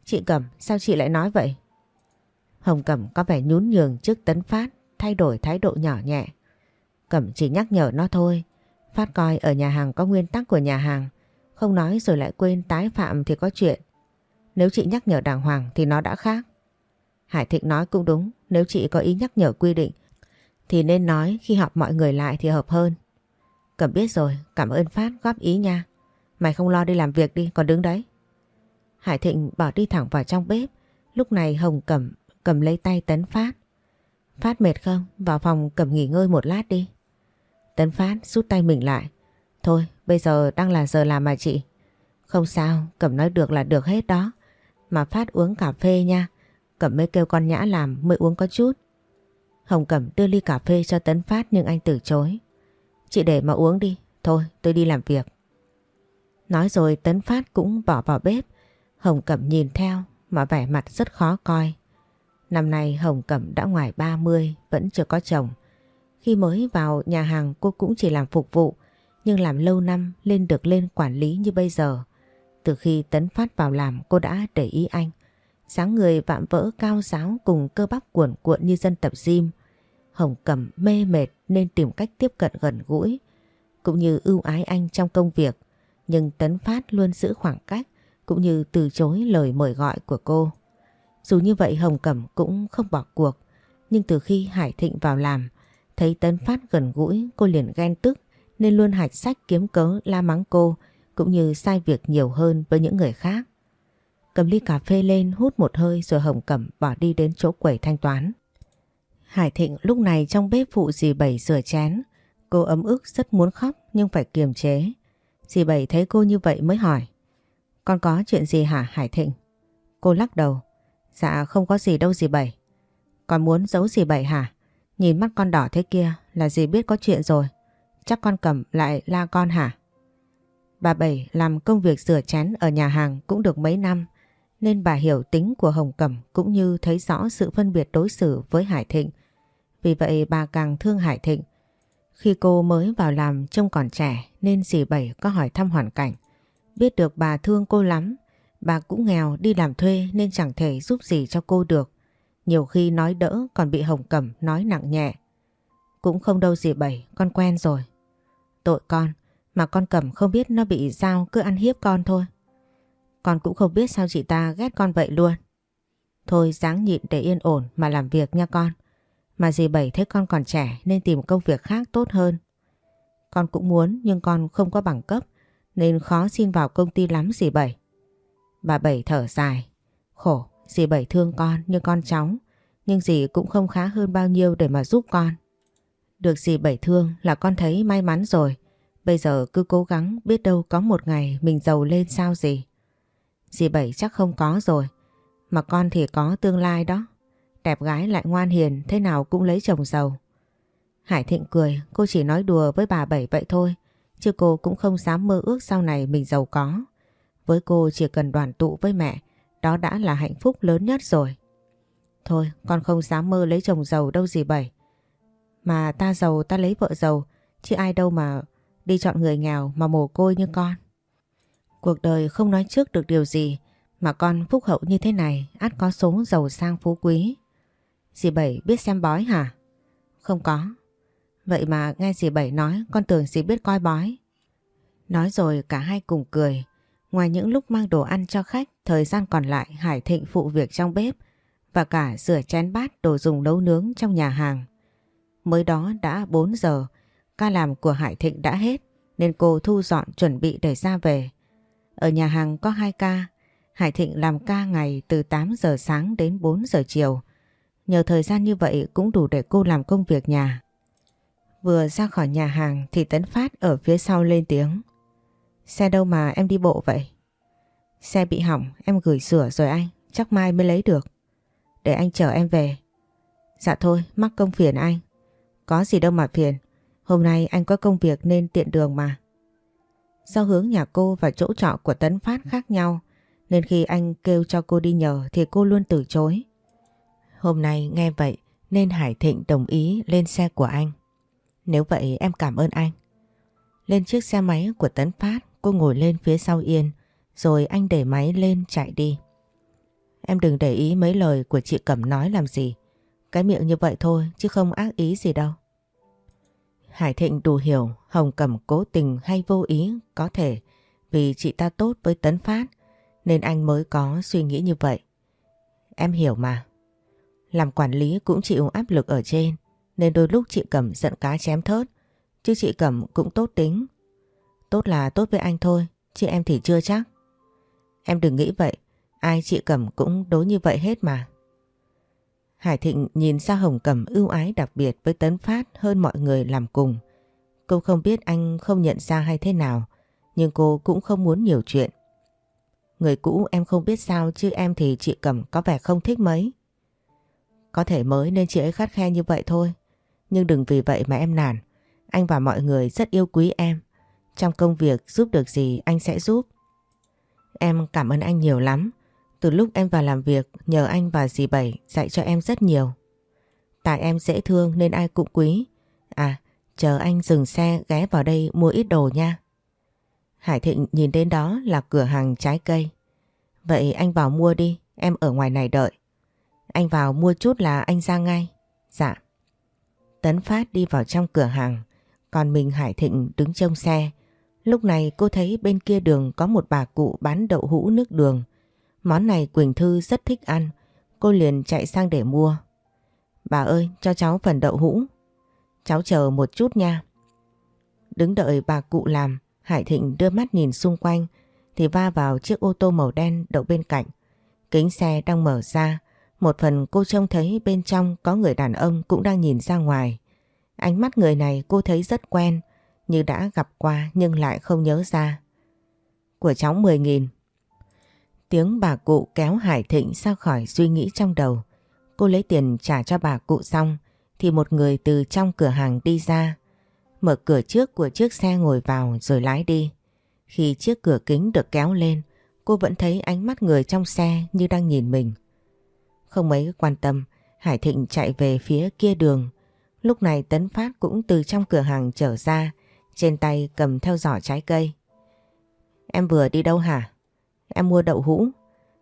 Chị Cẩm, sao chị lại nói vậy? Hồng Cẩm có vẻ nhún nhường trước Tấn Phát, thay đổi thái độ nhỏ nhẹ. Cẩm chỉ nhắc nhở nó thôi. Phát coi ở nhà hàng có nguyên tắc của nhà hàng. Không nói rồi lại quên tái phạm thì có chuyện. Nếu chị nhắc nhở đàng hoàng thì nó đã khác. Hải Thịnh nói cũng đúng, nếu chị có ý nhắc nhở quy định thì nên nói khi họp mọi người lại thì hợp hơn. Cẩm biết rồi, cảm ơn Phát góp ý nha. Mày không lo đi làm việc đi, còn đứng đấy. Hải Thịnh bỏ đi thẳng vào trong bếp. Lúc này Hồng Cẩm cầm lấy tay Tấn Phát. Phát mệt không? Vào phòng Cẩm nghỉ ngơi một lát đi. Tấn Phát rút tay mình lại. Thôi, bây giờ đang là giờ làm mà chị. Không sao, Cẩm nói được là được hết đó. Mà Phát uống cà phê nha. Cẩm mới kêu con Nhã làm mới uống có chút. Hồng Cẩm đưa ly cà phê cho Tấn Phát nhưng anh từ chối. Chị để mà uống đi, thôi tôi đi làm việc. Nói rồi Tấn Phát cũng bỏ vào bếp. Hồng Cẩm nhìn theo mà vẻ mặt rất khó coi. Năm nay Hồng Cẩm đã ngoài 30, vẫn chưa có chồng. Khi mới vào nhà hàng cô cũng chỉ làm phục vụ, nhưng làm lâu năm lên được lên quản lý như bây giờ. Từ khi Tấn Phát vào làm cô đã để ý anh dáng người vạm vỡ cao giáo cùng cơ bắp cuộn cuộn như dân tập gym. Hồng Cẩm mê mệt nên tìm cách tiếp cận gần gũi, cũng như ưu ái anh trong công việc. Nhưng Tấn Phát luôn giữ khoảng cách, cũng như từ chối lời mời gọi của cô. Dù như vậy Hồng Cẩm cũng không bỏ cuộc, nhưng từ khi Hải Thịnh vào làm, thấy Tấn Phát gần gũi cô liền ghen tức nên luôn hạch sách kiếm cớ la mắng cô, cũng như sai việc nhiều hơn với những người khác. Cầm ly cà phê lên, hút một hơi rồi Hồng Cẩm bỏ đi đến chỗ quầy thanh toán. Hải Thịnh lúc này trong bếp phụ dì Bảy rửa chén. Cô ấm ức, rất muốn khóc nhưng phải kiềm chế. Dì Bảy thấy cô như vậy mới hỏi. Con có chuyện gì hả, Hải Thịnh? Cô lắc đầu. Dạ không có gì đâu dì Bảy. Con muốn giấu dì Bảy hả? Nhìn mắt con đỏ thế kia là dì biết có chuyện rồi. Chắc con cầm lại la con hả? Bà Bảy làm công việc rửa chén ở nhà hàng cũng được mấy năm nên bà hiểu tính của Hồng Cẩm cũng như thấy rõ sự phân biệt đối xử với Hải Thịnh. Vì vậy bà càng thương Hải Thịnh. Khi cô mới vào làm trông còn trẻ nên dì Bảy có hỏi thăm hoàn cảnh. Biết được bà thương cô lắm, bà cũng nghèo đi làm thuê nên chẳng thể giúp gì cho cô được. Nhiều khi nói đỡ còn bị Hồng Cẩm nói nặng nhẹ. Cũng không đâu dì Bảy, con quen rồi. Tội con, mà con Cẩm không biết nó bị dao cứ ăn hiếp con thôi. Con cũng không biết sao chị ta ghét con vậy luôn. Thôi dáng nhịn để yên ổn mà làm việc nha con. Mà dì Bảy thấy con còn trẻ nên tìm công việc khác tốt hơn. Con cũng muốn nhưng con không có bằng cấp nên khó xin vào công ty lắm dì Bảy. Bà Bảy thở dài. Khổ, dì Bảy thương con như con cháu nhưng dì cũng không khá hơn bao nhiêu để mà giúp con. Được dì Bảy thương là con thấy may mắn rồi. Bây giờ cứ cố gắng biết đâu có một ngày mình giàu lên sao gì. Dì Bảy chắc không có rồi. Mà con thì có tương lai đó. Đẹp gái lại ngoan hiền thế nào cũng lấy chồng giàu. Hải Thịnh cười, cô chỉ nói đùa với bà Bảy vậy thôi. Chứ cô cũng không dám mơ ước sau này mình giàu có. Với cô chỉ cần đoàn tụ với mẹ, đó đã là hạnh phúc lớn nhất rồi. Thôi, con không dám mơ lấy chồng giàu đâu gì Bảy. Mà ta giàu ta lấy vợ giàu, chứ ai đâu mà đi chọn người nghèo mà mồ côi như con. Cuộc đời không nói trước được điều gì, mà con phúc hậu như thế này át có số giàu sang phú quý. Dì Bảy biết xem bói hả? Không có. Vậy mà nghe dì Bảy nói con tưởng dì biết coi bói. Nói rồi cả hai cùng cười. Ngoài những lúc mang đồ ăn cho khách, thời gian còn lại Hải Thịnh phụ việc trong bếp và cả rửa chén bát đồ dùng nấu nướng trong nhà hàng. Mới đó đã 4 giờ, ca làm của Hải Thịnh đã hết nên cô thu dọn chuẩn bị để ra về. Ở nhà hàng có 2 ca, Hải Thịnh làm ca ngày từ 8 giờ sáng đến 4 giờ chiều. Nhờ thời gian như vậy cũng đủ để cô làm công việc nhà. Vừa ra khỏi nhà hàng thì Tấn Phát ở phía sau lên tiếng. Xe đâu mà em đi bộ vậy? Xe bị hỏng, em gửi sửa rồi anh, chắc mai mới lấy được. Để anh chở em về. Dạ thôi, mắc công phiền anh. Có gì đâu mà phiền, hôm nay anh có công việc nên tiện đường mà. Do hướng nhà cô và chỗ trọ của Tấn Phát khác nhau, nên khi anh kêu cho cô đi nhờ thì cô luôn từ chối. Hôm nay nghe vậy nên Hải Thịnh đồng ý lên xe của anh. Nếu vậy em cảm ơn anh. Lên chiếc xe máy của Tấn Phát, cô ngồi lên phía sau Yên, rồi anh để máy lên chạy đi. Em đừng để ý mấy lời của chị Cẩm nói làm gì. Cái miệng như vậy thôi chứ không ác ý gì đâu. Hải Thịnh đủ hiểu, Hồng Cẩm cố tình hay vô ý có thể vì chị ta tốt với Tấn Phát, nên anh mới có suy nghĩ như vậy. Em hiểu mà. Làm quản lý cũng chịu áp lực ở trên, nên đôi lúc chị Cẩm giận cá chém thớt, chứ chị Cẩm cũng tốt tính. Tốt là tốt với anh thôi, chứ em thì chưa chắc. Em đừng nghĩ vậy, ai chị Cẩm cũng đối như vậy hết mà. Hải Thịnh nhìn ra Hồng Cẩm ưu ái đặc biệt với Tấn Phát hơn mọi người làm cùng. Cô không biết anh không nhận ra hay thế nào, nhưng cô cũng không muốn nhiều chuyện. Người cũ em không biết sao chứ em thì chị Cẩm có vẻ không thích mấy. Có thể mới nên chị ấy khắt khe như vậy thôi. Nhưng đừng vì vậy mà em nản. Anh và mọi người rất yêu quý em. Trong công việc giúp được gì anh sẽ giúp. Em cảm ơn anh nhiều lắm. Từ lúc em vào làm việc nhờ anh và dì Bảy dạy cho em rất nhiều. Tại em dễ thương nên ai cũng quý. À, chờ anh dừng xe ghé vào đây mua ít đồ nha. Hải Thịnh nhìn đến đó là cửa hàng trái cây. Vậy anh vào mua đi, em ở ngoài này đợi. Anh vào mua chút là anh ra ngay. Dạ. Tấn Phát đi vào trong cửa hàng, còn mình Hải Thịnh đứng trong xe. Lúc này cô thấy bên kia đường có một bà cụ bán đậu hũ nước đường. Món này Quỳnh Thư rất thích ăn, cô liền chạy sang để mua. Bà ơi, cho cháu phần đậu hũ. Cháu chờ một chút nha. Đứng đợi bà cụ làm, Hải Thịnh đưa mắt nhìn xung quanh thì va vào chiếc ô tô màu đen đậu bên cạnh. Kính xe đang mở ra, một phần cô trông thấy bên trong có người đàn ông cũng đang nhìn ra ngoài. Ánh mắt người này cô thấy rất quen, như đã gặp qua nhưng lại không nhớ ra. Của cháu 10.000. Tiếng bà cụ kéo Hải Thịnh ra khỏi suy nghĩ trong đầu. Cô lấy tiền trả cho bà cụ xong thì một người từ trong cửa hàng đi ra. Mở cửa trước của chiếc xe ngồi vào rồi lái đi. Khi chiếc cửa kính được kéo lên, cô vẫn thấy ánh mắt người trong xe như đang nhìn mình. Không mấy quan tâm, Hải Thịnh chạy về phía kia đường. Lúc này Tấn Phát cũng từ trong cửa hàng trở ra, trên tay cầm theo giỏ trái cây. Em vừa đi đâu hả? Em mua đậu hũ.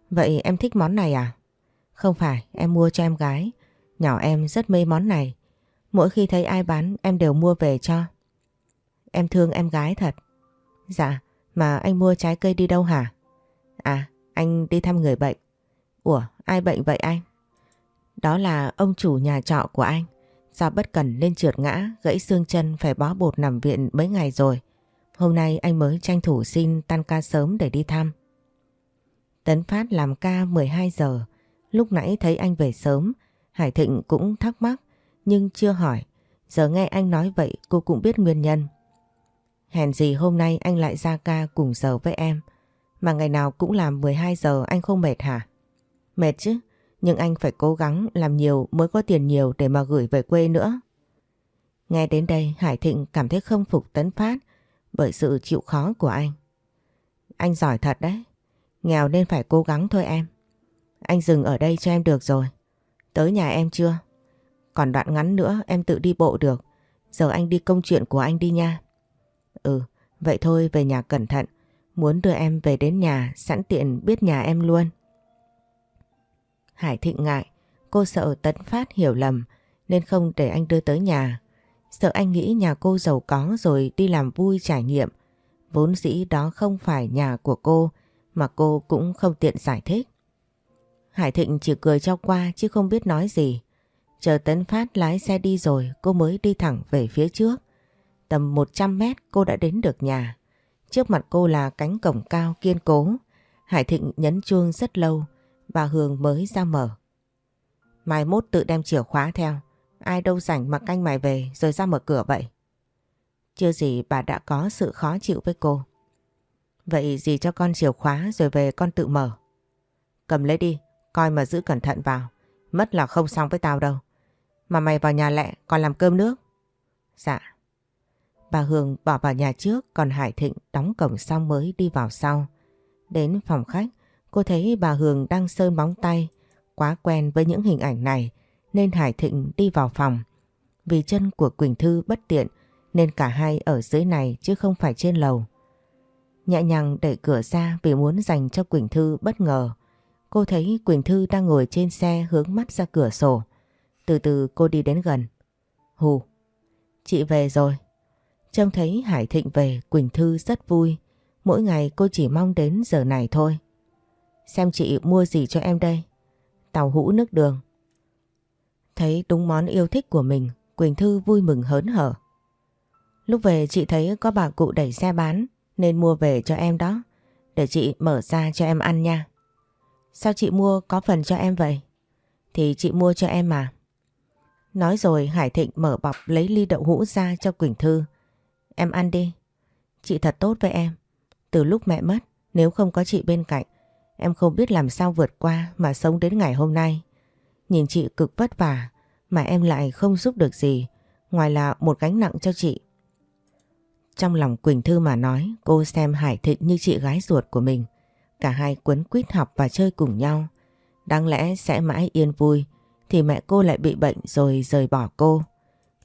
Vậy em thích món này à? Không phải, em mua cho em gái. Nhỏ em rất mê món này. Mỗi khi thấy ai bán em đều mua về cho. Em thương em gái thật. Dạ, mà anh mua trái cây đi đâu hả? À, anh đi thăm người bệnh. Ủa, ai bệnh vậy anh? Đó là ông chủ nhà trọ của anh. Do bất cẩn nên trượt ngã, gãy xương chân phải bó bột nằm viện mấy ngày rồi. Hôm nay anh mới tranh thủ xin tan ca sớm để đi thăm. Tấn Phát làm ca 12 giờ. Lúc nãy thấy anh về sớm, Hải Thịnh cũng thắc mắc nhưng chưa hỏi. Giờ nghe anh nói vậy cô cũng biết nguyên nhân. Hèn gì hôm nay anh lại ra ca cùng giờ với em. Mà ngày nào cũng làm 12 giờ anh không mệt hả? Mệt chứ, nhưng anh phải cố gắng làm nhiều mới có tiền nhiều để mà gửi về quê nữa. Nghe đến đây Hải Thịnh cảm thấy không phục Tấn Phát bởi sự chịu khó của anh. Anh giỏi thật đấy. Nghèo nên phải cố gắng thôi em. Anh dừng ở đây cho em được rồi. Tới nhà em chưa? Còn đoạn ngắn nữa em tự đi bộ được. Giờ anh đi công chuyện của anh đi nha. Ừ, vậy thôi về nhà cẩn thận. Muốn đưa em về đến nhà sẵn tiện biết nhà em luôn. Hải Thịnh ngại, cô sợ Tấn Phát hiểu lầm nên không để anh đưa tới nhà. Sợ anh nghĩ nhà cô giàu có rồi đi làm vui trải nghiệm. Vốn dĩ đó không phải nhà của cô mà cô cũng không tiện giải thích. Hải Thịnh chỉ cười cho qua chứ không biết nói gì. Chờ Tấn Phát lái xe đi rồi, cô mới đi thẳng về phía trước. Tầm 100 mét, cô đã đến được nhà. Trước mặt cô là cánh cổng cao kiên cố. Hải Thịnh nhấn chuông rất lâu, bà hường mới ra mở. Mai mốt tự đem chìa khóa theo. Ai đâu rảnh mà canh mày về, rồi ra mở cửa vậy. Chưa gì bà đã có sự khó chịu với cô. Vậy gì cho con chìa khóa rồi về con tự mở. Cầm lấy đi, coi mà giữ cẩn thận vào. Mất là không xong với tao đâu. Mà mày vào nhà lẹ còn làm cơm nước. Dạ. Bà Hương bỏ vào nhà trước còn Hải Thịnh đóng cổng xong mới đi vào sau. Đến phòng khách cô thấy bà Hương đang sơn móng tay. Quá quen với những hình ảnh này nên Hải Thịnh đi vào phòng. Vì chân của Quỳnh Thư bất tiện nên cả hai ở dưới này chứ không phải trên lầu. Nhẹ nhàng đẩy cửa ra vì muốn dành cho Quỳnh Thư bất ngờ. Cô thấy Quỳnh Thư đang ngồi trên xe hướng mắt ra cửa sổ. Từ từ cô đi đến gần. Hù, chị về rồi. Trông thấy Hải Thịnh về, Quỳnh Thư rất vui. Mỗi ngày cô chỉ mong đến giờ này thôi. Xem chị mua gì cho em đây. Tàu hũ nước đường. Thấy đúng món yêu thích của mình, Quỳnh Thư vui mừng hớn hở. Lúc về chị thấy có bà cụ đẩy xe bán nên mua về cho em đó. Để chị mở ra cho em ăn nha. Sao chị mua có phần cho em vậy? Thì chị mua cho em mà. Nói rồi Hải Thịnh mở bọc lấy ly đậu hũ ra cho Quỳnh Thư. Em ăn đi. Chị thật tốt với em. Từ lúc mẹ mất, nếu không có chị bên cạnh, em không biết làm sao vượt qua mà sống đến ngày hôm nay. Nhìn chị cực vất vả mà em lại không giúp được gì ngoài là một gánh nặng cho chị. Trong lòng Quỳnh Thư mà nói cô xem Hải Thịnh như chị gái ruột của mình. Cả hai quấn quýt học và chơi cùng nhau. Đáng lẽ sẽ mãi yên vui thì mẹ cô lại bị bệnh rồi rời bỏ cô.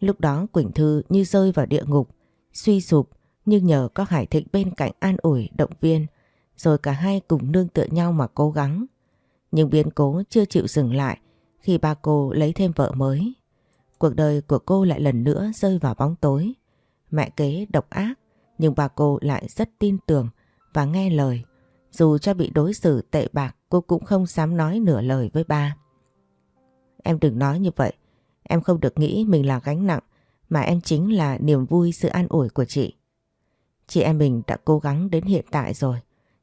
Lúc đó Quỳnh Thư như rơi vào địa ngục, suy sụp nhưng nhờ có Hải Thịnh bên cạnh an ủi, động viên rồi cả hai cùng nương tựa nhau mà cố gắng. Nhưng biến cố chưa chịu dừng lại khi ba cô lấy thêm vợ mới. Cuộc đời của cô lại lần nữa rơi vào bóng tối. Mẹ kế độc ác nhưng bà cô lại rất tin tưởng và nghe lời. Dù cho bị đối xử tệ bạc cô cũng không dám nói nửa lời với ba. Em đừng nói như vậy. Em không được nghĩ mình là gánh nặng mà em chính là niềm vui sự an ủi của chị. Chị em mình đã cố gắng đến hiện tại rồi.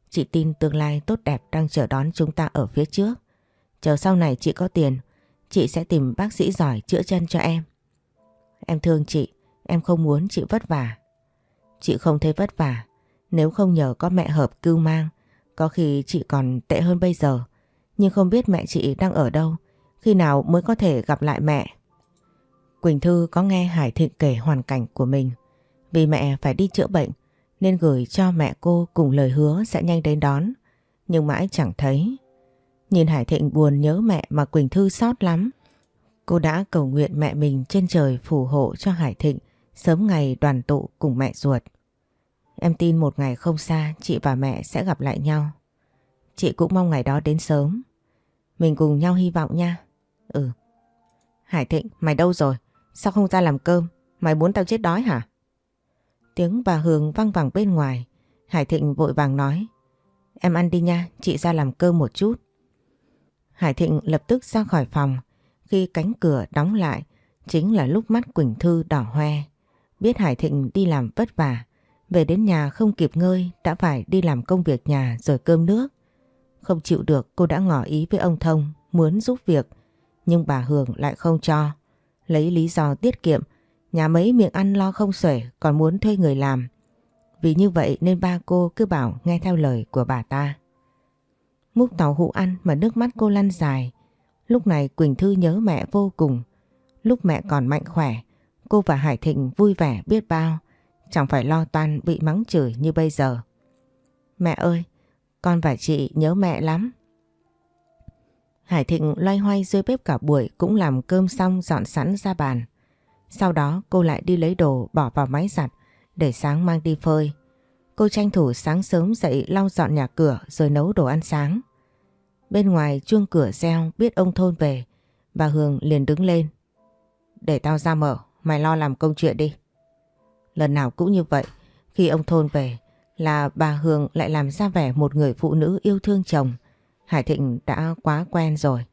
Chị tin tương lai tốt đẹp đang chờ đón chúng ta ở phía trước. Chờ sau này chị có tiền, chị sẽ tìm bác sĩ giỏi chữa chân cho em. Em thương chị, em không muốn chị vất vả. Chị không thấy vất vả, nếu không nhờ có mẹ hợp cưu mang, có khi chị còn tệ hơn bây giờ. Nhưng không biết mẹ chị đang ở đâu, khi nào mới có thể gặp lại mẹ. Quỳnh Thư có nghe Hải Thịnh kể hoàn cảnh của mình. Vì mẹ phải đi chữa bệnh nên gửi cho mẹ cô cùng lời hứa sẽ nhanh đến đón. Nhưng mãi chẳng thấy. Nhìn Hải Thịnh buồn nhớ mẹ mà Quỳnh Thư xót lắm. Cô đã cầu nguyện mẹ mình trên trời phù hộ cho Hải Thịnh sớm ngày đoàn tụ cùng mẹ ruột. Em tin một ngày không xa chị và mẹ sẽ gặp lại nhau. Chị cũng mong ngày đó đến sớm. Mình cùng nhau hy vọng nha. Ừ. Hải Thịnh, mày đâu rồi? Sao không ra làm cơm? Mày muốn tao chết đói hả? Tiếng bà Hương văng vẳng bên ngoài. Hải Thịnh vội vàng nói. Em ăn đi nha, chị ra làm cơm một chút. Hải Thịnh lập tức ra khỏi phòng. Khi cánh cửa đóng lại, Chính là lúc mắt Quỳnh Thư đỏ hoe. Biết Hải Thịnh đi làm vất vả. Về đến nhà không kịp ngơi đã phải đi làm công việc nhà rồi cơm nước. Không chịu được cô đã ngỏ ý với ông Thông muốn giúp việc. Nhưng bà Hường lại không cho. Lấy lý do tiết kiệm. Nhà mấy miệng ăn lo không xuể còn muốn thuê người làm. Vì như vậy nên ba cô cứ bảo nghe theo lời của bà ta. Múc tàu hũ ăn mà nước mắt cô lăn dài. Lúc này Quỳnh Thư nhớ mẹ vô cùng. Lúc mẹ còn mạnh khỏe, cô và Hải Thịnh vui vẻ biết bao. Chẳng phải lo toan bị mắng chửi như bây giờ. Mẹ ơi, con và chị nhớ mẹ lắm. Hải Thịnh loay hoay dưới bếp cả buổi cũng làm cơm xong dọn sẵn ra bàn. Sau đó cô lại đi lấy đồ bỏ vào máy giặt để sáng mang đi phơi. Cô tranh thủ sáng sớm dậy lau dọn nhà cửa rồi nấu đồ ăn sáng. Bên ngoài chuông cửa reo biết ông thôn về, bà Hương liền đứng lên. Để tao ra mở, mày lo làm công chuyện đi. Lần nào cũng như vậy, khi ông thôn về là bà Hương lại làm ra vẻ một người phụ nữ yêu thương chồng. Hải Thịnh đã quá quen rồi.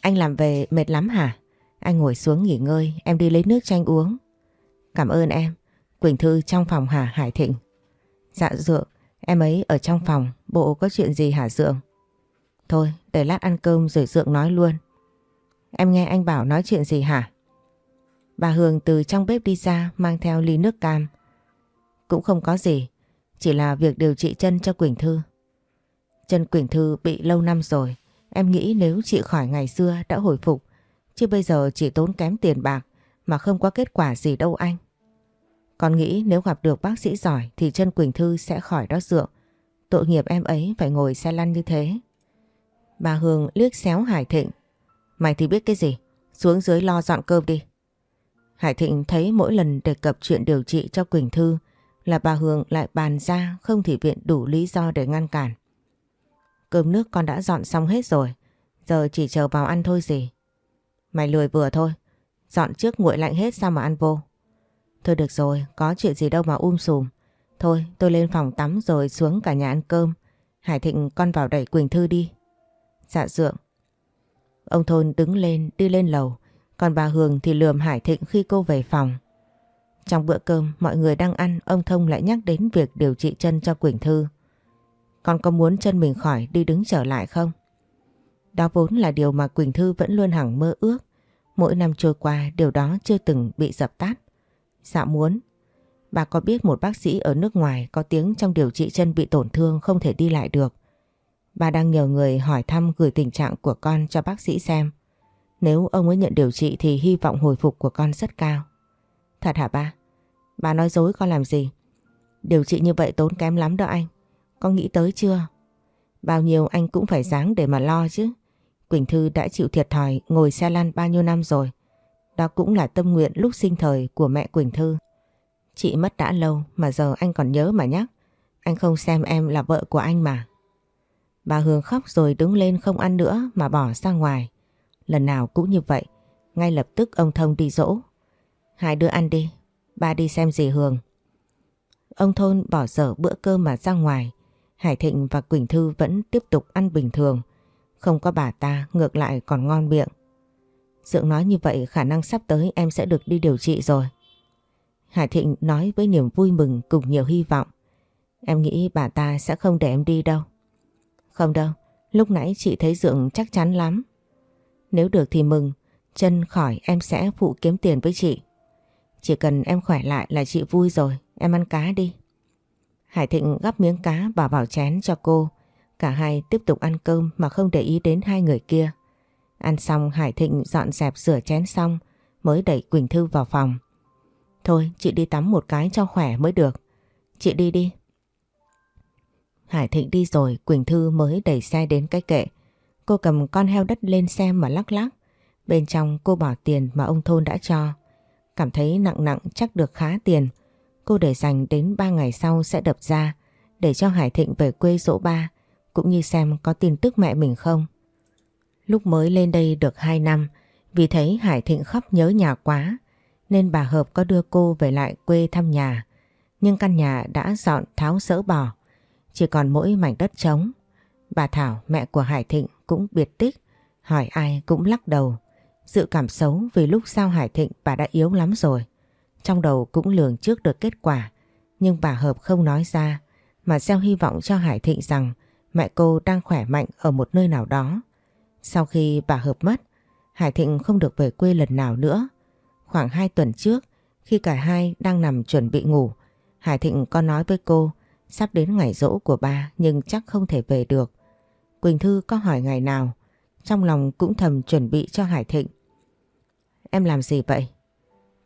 Anh làm về mệt lắm hả? Anh ngồi xuống nghỉ ngơi, em đi lấy nước chanh uống. Cảm ơn em. Quỳnh Thư trong phòng hả Hải Thịnh? Dạ Dượng, em ấy ở trong phòng, bộ có chuyện gì hả Dượng? Thôi, để lát ăn cơm rồi Dượng nói luôn. Em nghe anh bảo nói chuyện gì hả? Bà Hương từ trong bếp đi ra mang theo ly nước cam. Cũng không có gì, chỉ là việc điều trị chân cho Quỳnh Thư. Chân Quỳnh Thư bị lâu năm rồi, em nghĩ nếu chị khỏi ngày xưa đã hồi phục, chứ bây giờ chỉ tốn kém tiền bạc mà không có kết quả gì đâu anh. Con nghĩ nếu gặp được bác sĩ giỏi thì chân Quỳnh Thư sẽ khỏi đó dượng. Tội nghiệp em ấy phải ngồi xe lăn như thế. Bà Hương liếc xéo Hải Thịnh. Mày thì biết cái gì? Xuống dưới lo dọn cơm đi. Hải Thịnh thấy mỗi lần đề cập chuyện điều trị cho Quỳnh Thư là bà Hương lại bàn ra không thể viện đủ lý do để ngăn cản. Cơm nước con đã dọn xong hết rồi, giờ chỉ chờ vào ăn thôi gì. Mày lười vừa thôi, dọn trước nguội lạnh hết sao mà ăn vô. Thôi được rồi, có chuyện gì đâu mà um sùm. Thôi tôi lên phòng tắm rồi xuống cả nhà ăn cơm. Hải Thịnh con vào đẩy Quỳnh Thư đi. Dạ dượng. Ông Thôn đứng lên đi lên lầu. Còn bà Hương thì lườm Hải Thịnh khi cô về phòng. Trong bữa cơm, mọi người đang ăn, ông Thông lại nhắc đến việc điều trị chân cho Quỳnh Thư. Con có muốn chân mình khỏi đi đứng trở lại không? Đó vốn là điều mà Quỳnh Thư vẫn luôn hằng mơ ước. Mỗi năm trôi qua, điều đó chưa từng bị dập tắt. Dạ muốn. Bà có biết một bác sĩ ở nước ngoài có tiếng trong điều trị chân bị tổn thương không thể đi lại được. Bà đang nhờ người hỏi thăm gửi tình trạng của con cho bác sĩ xem. Nếu ông ấy nhận điều trị thì hy vọng hồi phục của con rất cao. Thật hả ba? Bà nói dối con làm gì? Điều trị như vậy tốn kém lắm đó anh. Con nghĩ tới chưa? Bao nhiêu anh cũng phải dáng để mà lo chứ. Quỳnh Thư đã chịu thiệt thòi, ngồi xe lăn bao nhiêu năm rồi. Đó cũng là tâm nguyện lúc sinh thời của mẹ Quỳnh Thư. Chị mất đã lâu mà giờ anh còn nhớ mà nhắc. Anh không xem em là vợ của anh mà. Bà Hương khóc rồi đứng lên không ăn nữa mà bỏ ra ngoài. Lần nào cũng như vậy. Ngay lập tức ông Thông đi dỗ. Hai đứa ăn đi. Ba đi xem gì hường. Ông Thôn bỏ dở bữa cơm mà ra ngoài. Hải Thịnh và Quỳnh Thư vẫn tiếp tục ăn bình thường. Không có bà ta ngược lại còn ngon miệng. Dượng nói như vậy khả năng sắp tới em sẽ được đi điều trị rồi. Hải Thịnh nói với niềm vui mừng cùng nhiều hy vọng. Em nghĩ bà ta sẽ không để em đi đâu. Không đâu, lúc nãy chị thấy Dượng chắc chắn lắm. Nếu được thì mừng, chân khỏi em sẽ phụ kiếm tiền với chị. Chỉ cần em khỏe lại là chị vui rồi, em ăn cá đi. Hải Thịnh gắp miếng cá bỏ vào chén cho cô. Cả hai tiếp tục ăn cơm mà không để ý đến hai người kia. Ăn xong Hải Thịnh dọn dẹp rửa chén xong mới đẩy Quỳnh Thư vào phòng. Thôi chị đi tắm một cái cho khỏe mới được. Chị đi đi. Hải Thịnh đi rồi Quỳnh Thư mới đẩy xe đến cái kệ. Cô cầm con heo đất lên xe mà lắc lắc. Bên trong cô bỏ tiền mà ông Thôn đã cho. Cảm thấy nặng nặng chắc được khá tiền. Cô để dành đến 3 ngày sau sẽ đập ra để cho Hải Thịnh về quê dỗ ba cũng như xem có tin tức mẹ mình không. Lúc mới lên đây được 2 năm, vì thấy Hải Thịnh khóc nhớ nhà quá, nên bà Hợp có đưa cô về lại quê thăm nhà. Nhưng căn nhà đã dọn tháo sỡ bỏ, chỉ còn mỗi mảnh đất trống. Bà Thảo, mẹ của Hải Thịnh cũng biệt tích, hỏi ai cũng lắc đầu. Dự cảm xấu vì lúc sau Hải Thịnh bà đã yếu lắm rồi. Trong đầu cũng lường trước được kết quả, nhưng bà Hợp không nói ra, mà gieo hy vọng cho Hải Thịnh rằng mẹ cô đang khỏe mạnh ở một nơi nào đó. Sau khi bà Hợp mất, Hải Thịnh không được về quê lần nào nữa. Khoảng 2 tuần trước, khi cả hai đang nằm chuẩn bị ngủ, Hải Thịnh có nói với cô sắp đến ngày rỗ của ba nhưng chắc không thể về được. Quỳnh Thư có hỏi ngày nào, trong lòng cũng thầm chuẩn bị cho Hải Thịnh. Em làm gì vậy?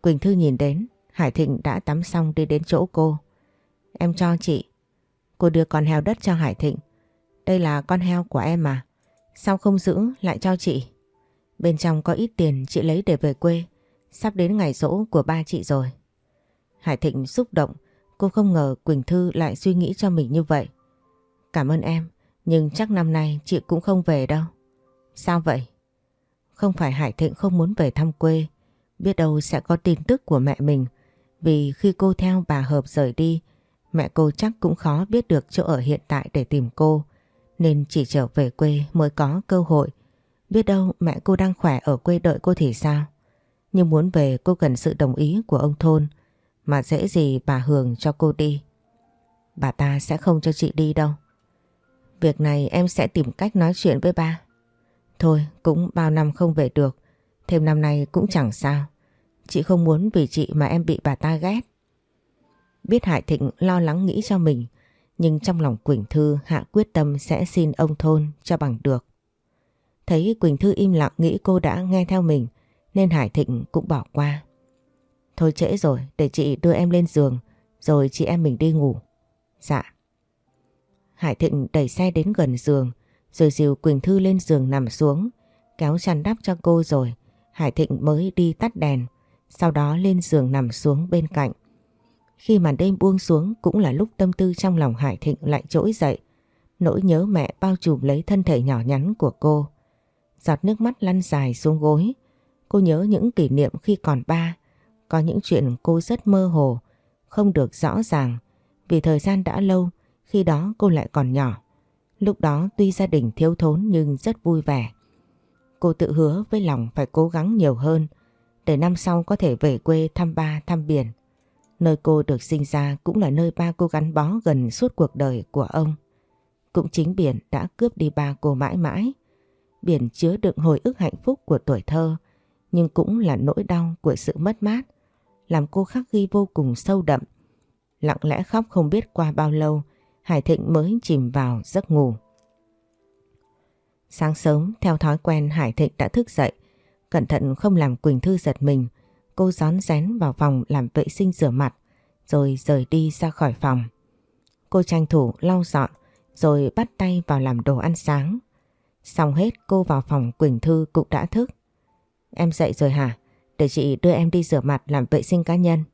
Quỳnh Thư nhìn đến, Hải Thịnh đã tắm xong đi đến chỗ cô. Em cho chị. Cô đưa con heo đất cho Hải Thịnh. Đây là con heo của em mà. Sao không giữ lại cho chị? Bên trong có ít tiền chị lấy để về quê. Sắp đến ngày rỗ của ba chị rồi. Hải Thịnh xúc động. Cô không ngờ Quỳnh Thư lại suy nghĩ cho mình như vậy. Cảm ơn em. Nhưng chắc năm nay chị cũng không về đâu. Sao vậy? Không phải Hải Thịnh không muốn về thăm quê. Biết đâu sẽ có tin tức của mẹ mình. Vì khi cô theo bà Hợp rời đi, mẹ cô chắc cũng khó biết được chỗ ở hiện tại để tìm cô. Nên chỉ trở về quê mới có cơ hội. Biết đâu mẹ cô đang khỏe ở quê đợi cô thì sao? Nhưng muốn về cô cần sự đồng ý của ông thôn. Mà dễ gì bà Hường cho cô đi. Bà ta sẽ không cho chị đi đâu. Việc này em sẽ tìm cách nói chuyện với ba. Thôi, cũng bao năm không về được. Thêm năm nay cũng chẳng sao. Chị không muốn vì chị mà em bị bà ta ghét. Biết Hải Thịnh lo lắng nghĩ cho mình. Nhưng trong lòng Quỳnh Thư hạ quyết tâm sẽ xin ông thôn cho bằng được. Thấy Quỳnh Thư im lặng nghĩ cô đã nghe theo mình, nên Hải Thịnh cũng bỏ qua. Thôi trễ rồi, để chị đưa em lên giường, rồi chị em mình đi ngủ. Dạ. Hải Thịnh đẩy xe đến gần giường rồi dìu Quỳnh Thư lên giường nằm xuống kéo chăn đắp cho cô rồi Hải Thịnh mới đi tắt đèn sau đó lên giường nằm xuống bên cạnh. Khi màn đêm buông xuống cũng là lúc tâm tư trong lòng Hải Thịnh lại trỗi dậy. Nỗi nhớ mẹ bao trùm lấy thân thể nhỏ nhắn của cô. Giọt nước mắt lăn dài xuống gối. Cô nhớ những kỷ niệm khi còn ba. Có những chuyện cô rất mơ hồ, không được rõ ràng. Vì thời gian đã lâu, khi đó cô lại còn nhỏ. Lúc đó tuy gia đình thiếu thốn nhưng rất vui vẻ. Cô tự hứa với lòng phải cố gắng nhiều hơn để năm sau có thể về quê thăm ba thăm biển. Nơi cô được sinh ra cũng là nơi ba cô gắn bó gần suốt cuộc đời của ông. Cũng chính biển đã cướp đi ba cô mãi mãi. Biển chứa đựng hồi ức hạnh phúc của tuổi thơ, nhưng cũng là nỗi đau của sự mất mát, làm cô khắc ghi vô cùng sâu đậm. Lặng lẽ khóc không biết qua bao lâu, Hải Thịnh mới chìm vào giấc ngủ. Sáng sớm, theo thói quen Hải Thịnh đã thức dậy, cẩn thận không làm Quỳnh Thư giật mình. Cô gión rén vào phòng làm vệ sinh rửa mặt, rồi rời đi ra khỏi phòng. Cô tranh thủ lau dọn, rồi bắt tay vào làm đồ ăn sáng. Xong hết cô vào phòng Quỳnh Thư cũng đã thức. Em dậy rồi hả? Để chị đưa em đi rửa mặt làm vệ sinh cá nhân.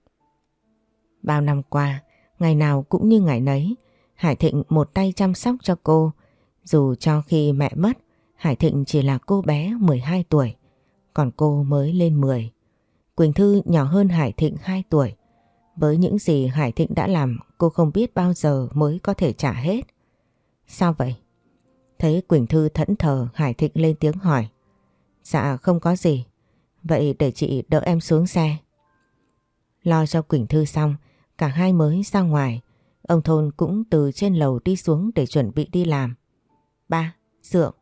Bao năm qua, ngày nào cũng như ngày nấy, Hải Thịnh một tay chăm sóc cho cô. Dù cho khi mẹ mất, Hải Thịnh chỉ là cô bé 12 tuổi, còn cô mới lên 10. Quỳnh Thư nhỏ hơn Hải Thịnh 2 tuổi. Với những gì Hải Thịnh đã làm, cô không biết bao giờ mới có thể trả hết. Sao vậy? Thấy Quỳnh Thư thẫn thờ, Hải Thịnh lên tiếng hỏi. Dạ không có gì. Vậy để chị đỡ em xuống xe. Lo cho Quỳnh Thư xong, cả hai mới ra ngoài. Ông Thôn cũng từ trên lầu đi xuống để chuẩn bị đi làm. Ba, Dượng.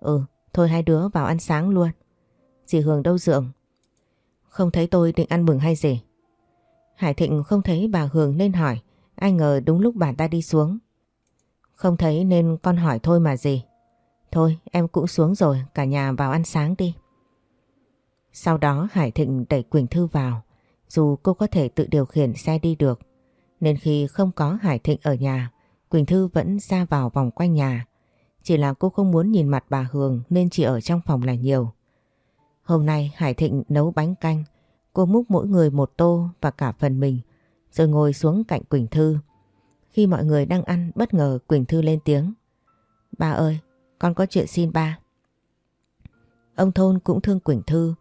Ừ, thôi hai đứa vào ăn sáng luôn. Dì Hường đâu Dượng? Không thấy tôi định ăn mừng hay gì? Hải Thịnh không thấy bà Hường nên hỏi. Ai ngờ đúng lúc bà ta đi xuống. Không thấy nên con hỏi thôi mà gì. Thôi em cũng xuống rồi, cả nhà vào ăn sáng đi. Sau đó Hải Thịnh đẩy Quỳnh Thư vào. Dù cô có thể tự điều khiển xe đi được. Nên khi không có Hải Thịnh ở nhà, Quỳnh Thư vẫn ra vào vòng quanh nhà. Chỉ là cô không muốn nhìn mặt bà Hường nên chỉ ở trong phòng là nhiều. Hôm nay Hải Thịnh nấu bánh canh, cô múc mỗi người một tô và cả phần mình, rồi ngồi xuống cạnh Quỳnh Thư. Khi mọi người đang ăn, bất ngờ Quỳnh Thư lên tiếng. Ba ơi, con có chuyện xin ba. Ông Thôn cũng thương Quỳnh Thư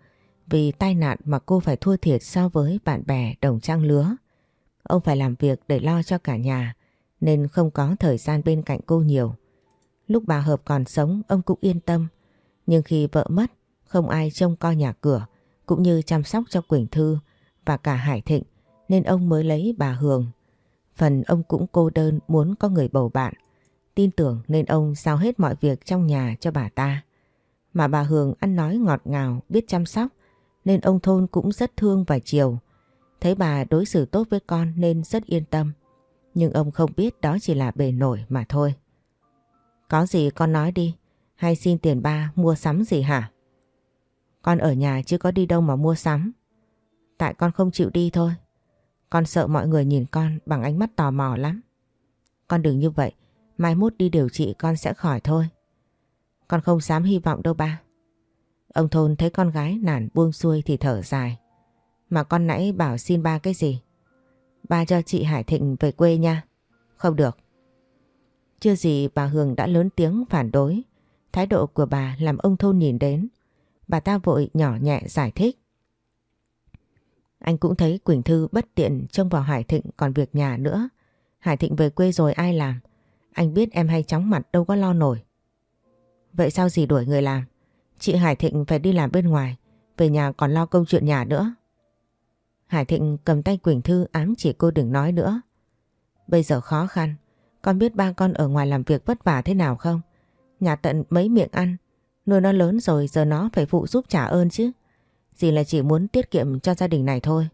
vì tai nạn mà cô phải thua thiệt so với bạn bè đồng trang lứa. Ông phải làm việc để lo cho cả nhà nên không có thời gian bên cạnh cô nhiều. Lúc bà Hợp còn sống ông cũng yên tâm nhưng khi vợ mất Không ai trông coi nhà cửa cũng như chăm sóc cho Quỳnh Thư và cả Hải Thịnh nên ông mới lấy bà Hường. Phần ông cũng cô đơn muốn có người bầu bạn. Tin tưởng nên ông giao hết mọi việc trong nhà cho bà ta. Mà bà Hường ăn nói ngọt ngào, biết chăm sóc nên ông Thôn cũng rất thương và chiều. Thấy bà đối xử tốt với con nên rất yên tâm. Nhưng ông không biết đó chỉ là bề nổi mà thôi. Có gì con nói đi, hay xin tiền ba mua sắm gì hả? Con ở nhà chứ có đi đâu mà mua sắm. Tại con không chịu đi thôi. Con sợ mọi người nhìn con bằng ánh mắt tò mò lắm. Con đừng như vậy, mai mốt đi điều trị con sẽ khỏi thôi. Con không dám hy vọng đâu ba. Ông Thôn thấy con gái nản buông xuôi thì thở dài. Mà con nãy bảo xin ba cái gì? Ba cho chị Hải Thịnh về quê nha. Không được. Chưa gì bà Hường đã lớn tiếng phản đối. Thái độ của bà làm ông Thôn nhìn đến. Bà ta vội nhỏ nhẹ giải thích. Anh cũng thấy Quỳnh Thư bất tiện trông vào Hải Thịnh còn việc nhà nữa. Hải Thịnh về quê rồi ai làm? Anh biết em hay chóng mặt đâu có lo nổi. Vậy sao gì đuổi người làm? Chị Hải Thịnh phải đi làm bên ngoài, về nhà còn lo công chuyện nhà nữa. Hải Thịnh cầm tay Quỳnh Thư ám chỉ cô đừng nói nữa. Bây giờ khó khăn, con biết ba con ở ngoài làm việc vất vả thế nào không? Nhà tận mấy miệng ăn, nuôi nó lớn rồi giờ nó phải phụ giúp trả ơn chứ. Dì là chỉ muốn tiết kiệm cho gia đình này thôi.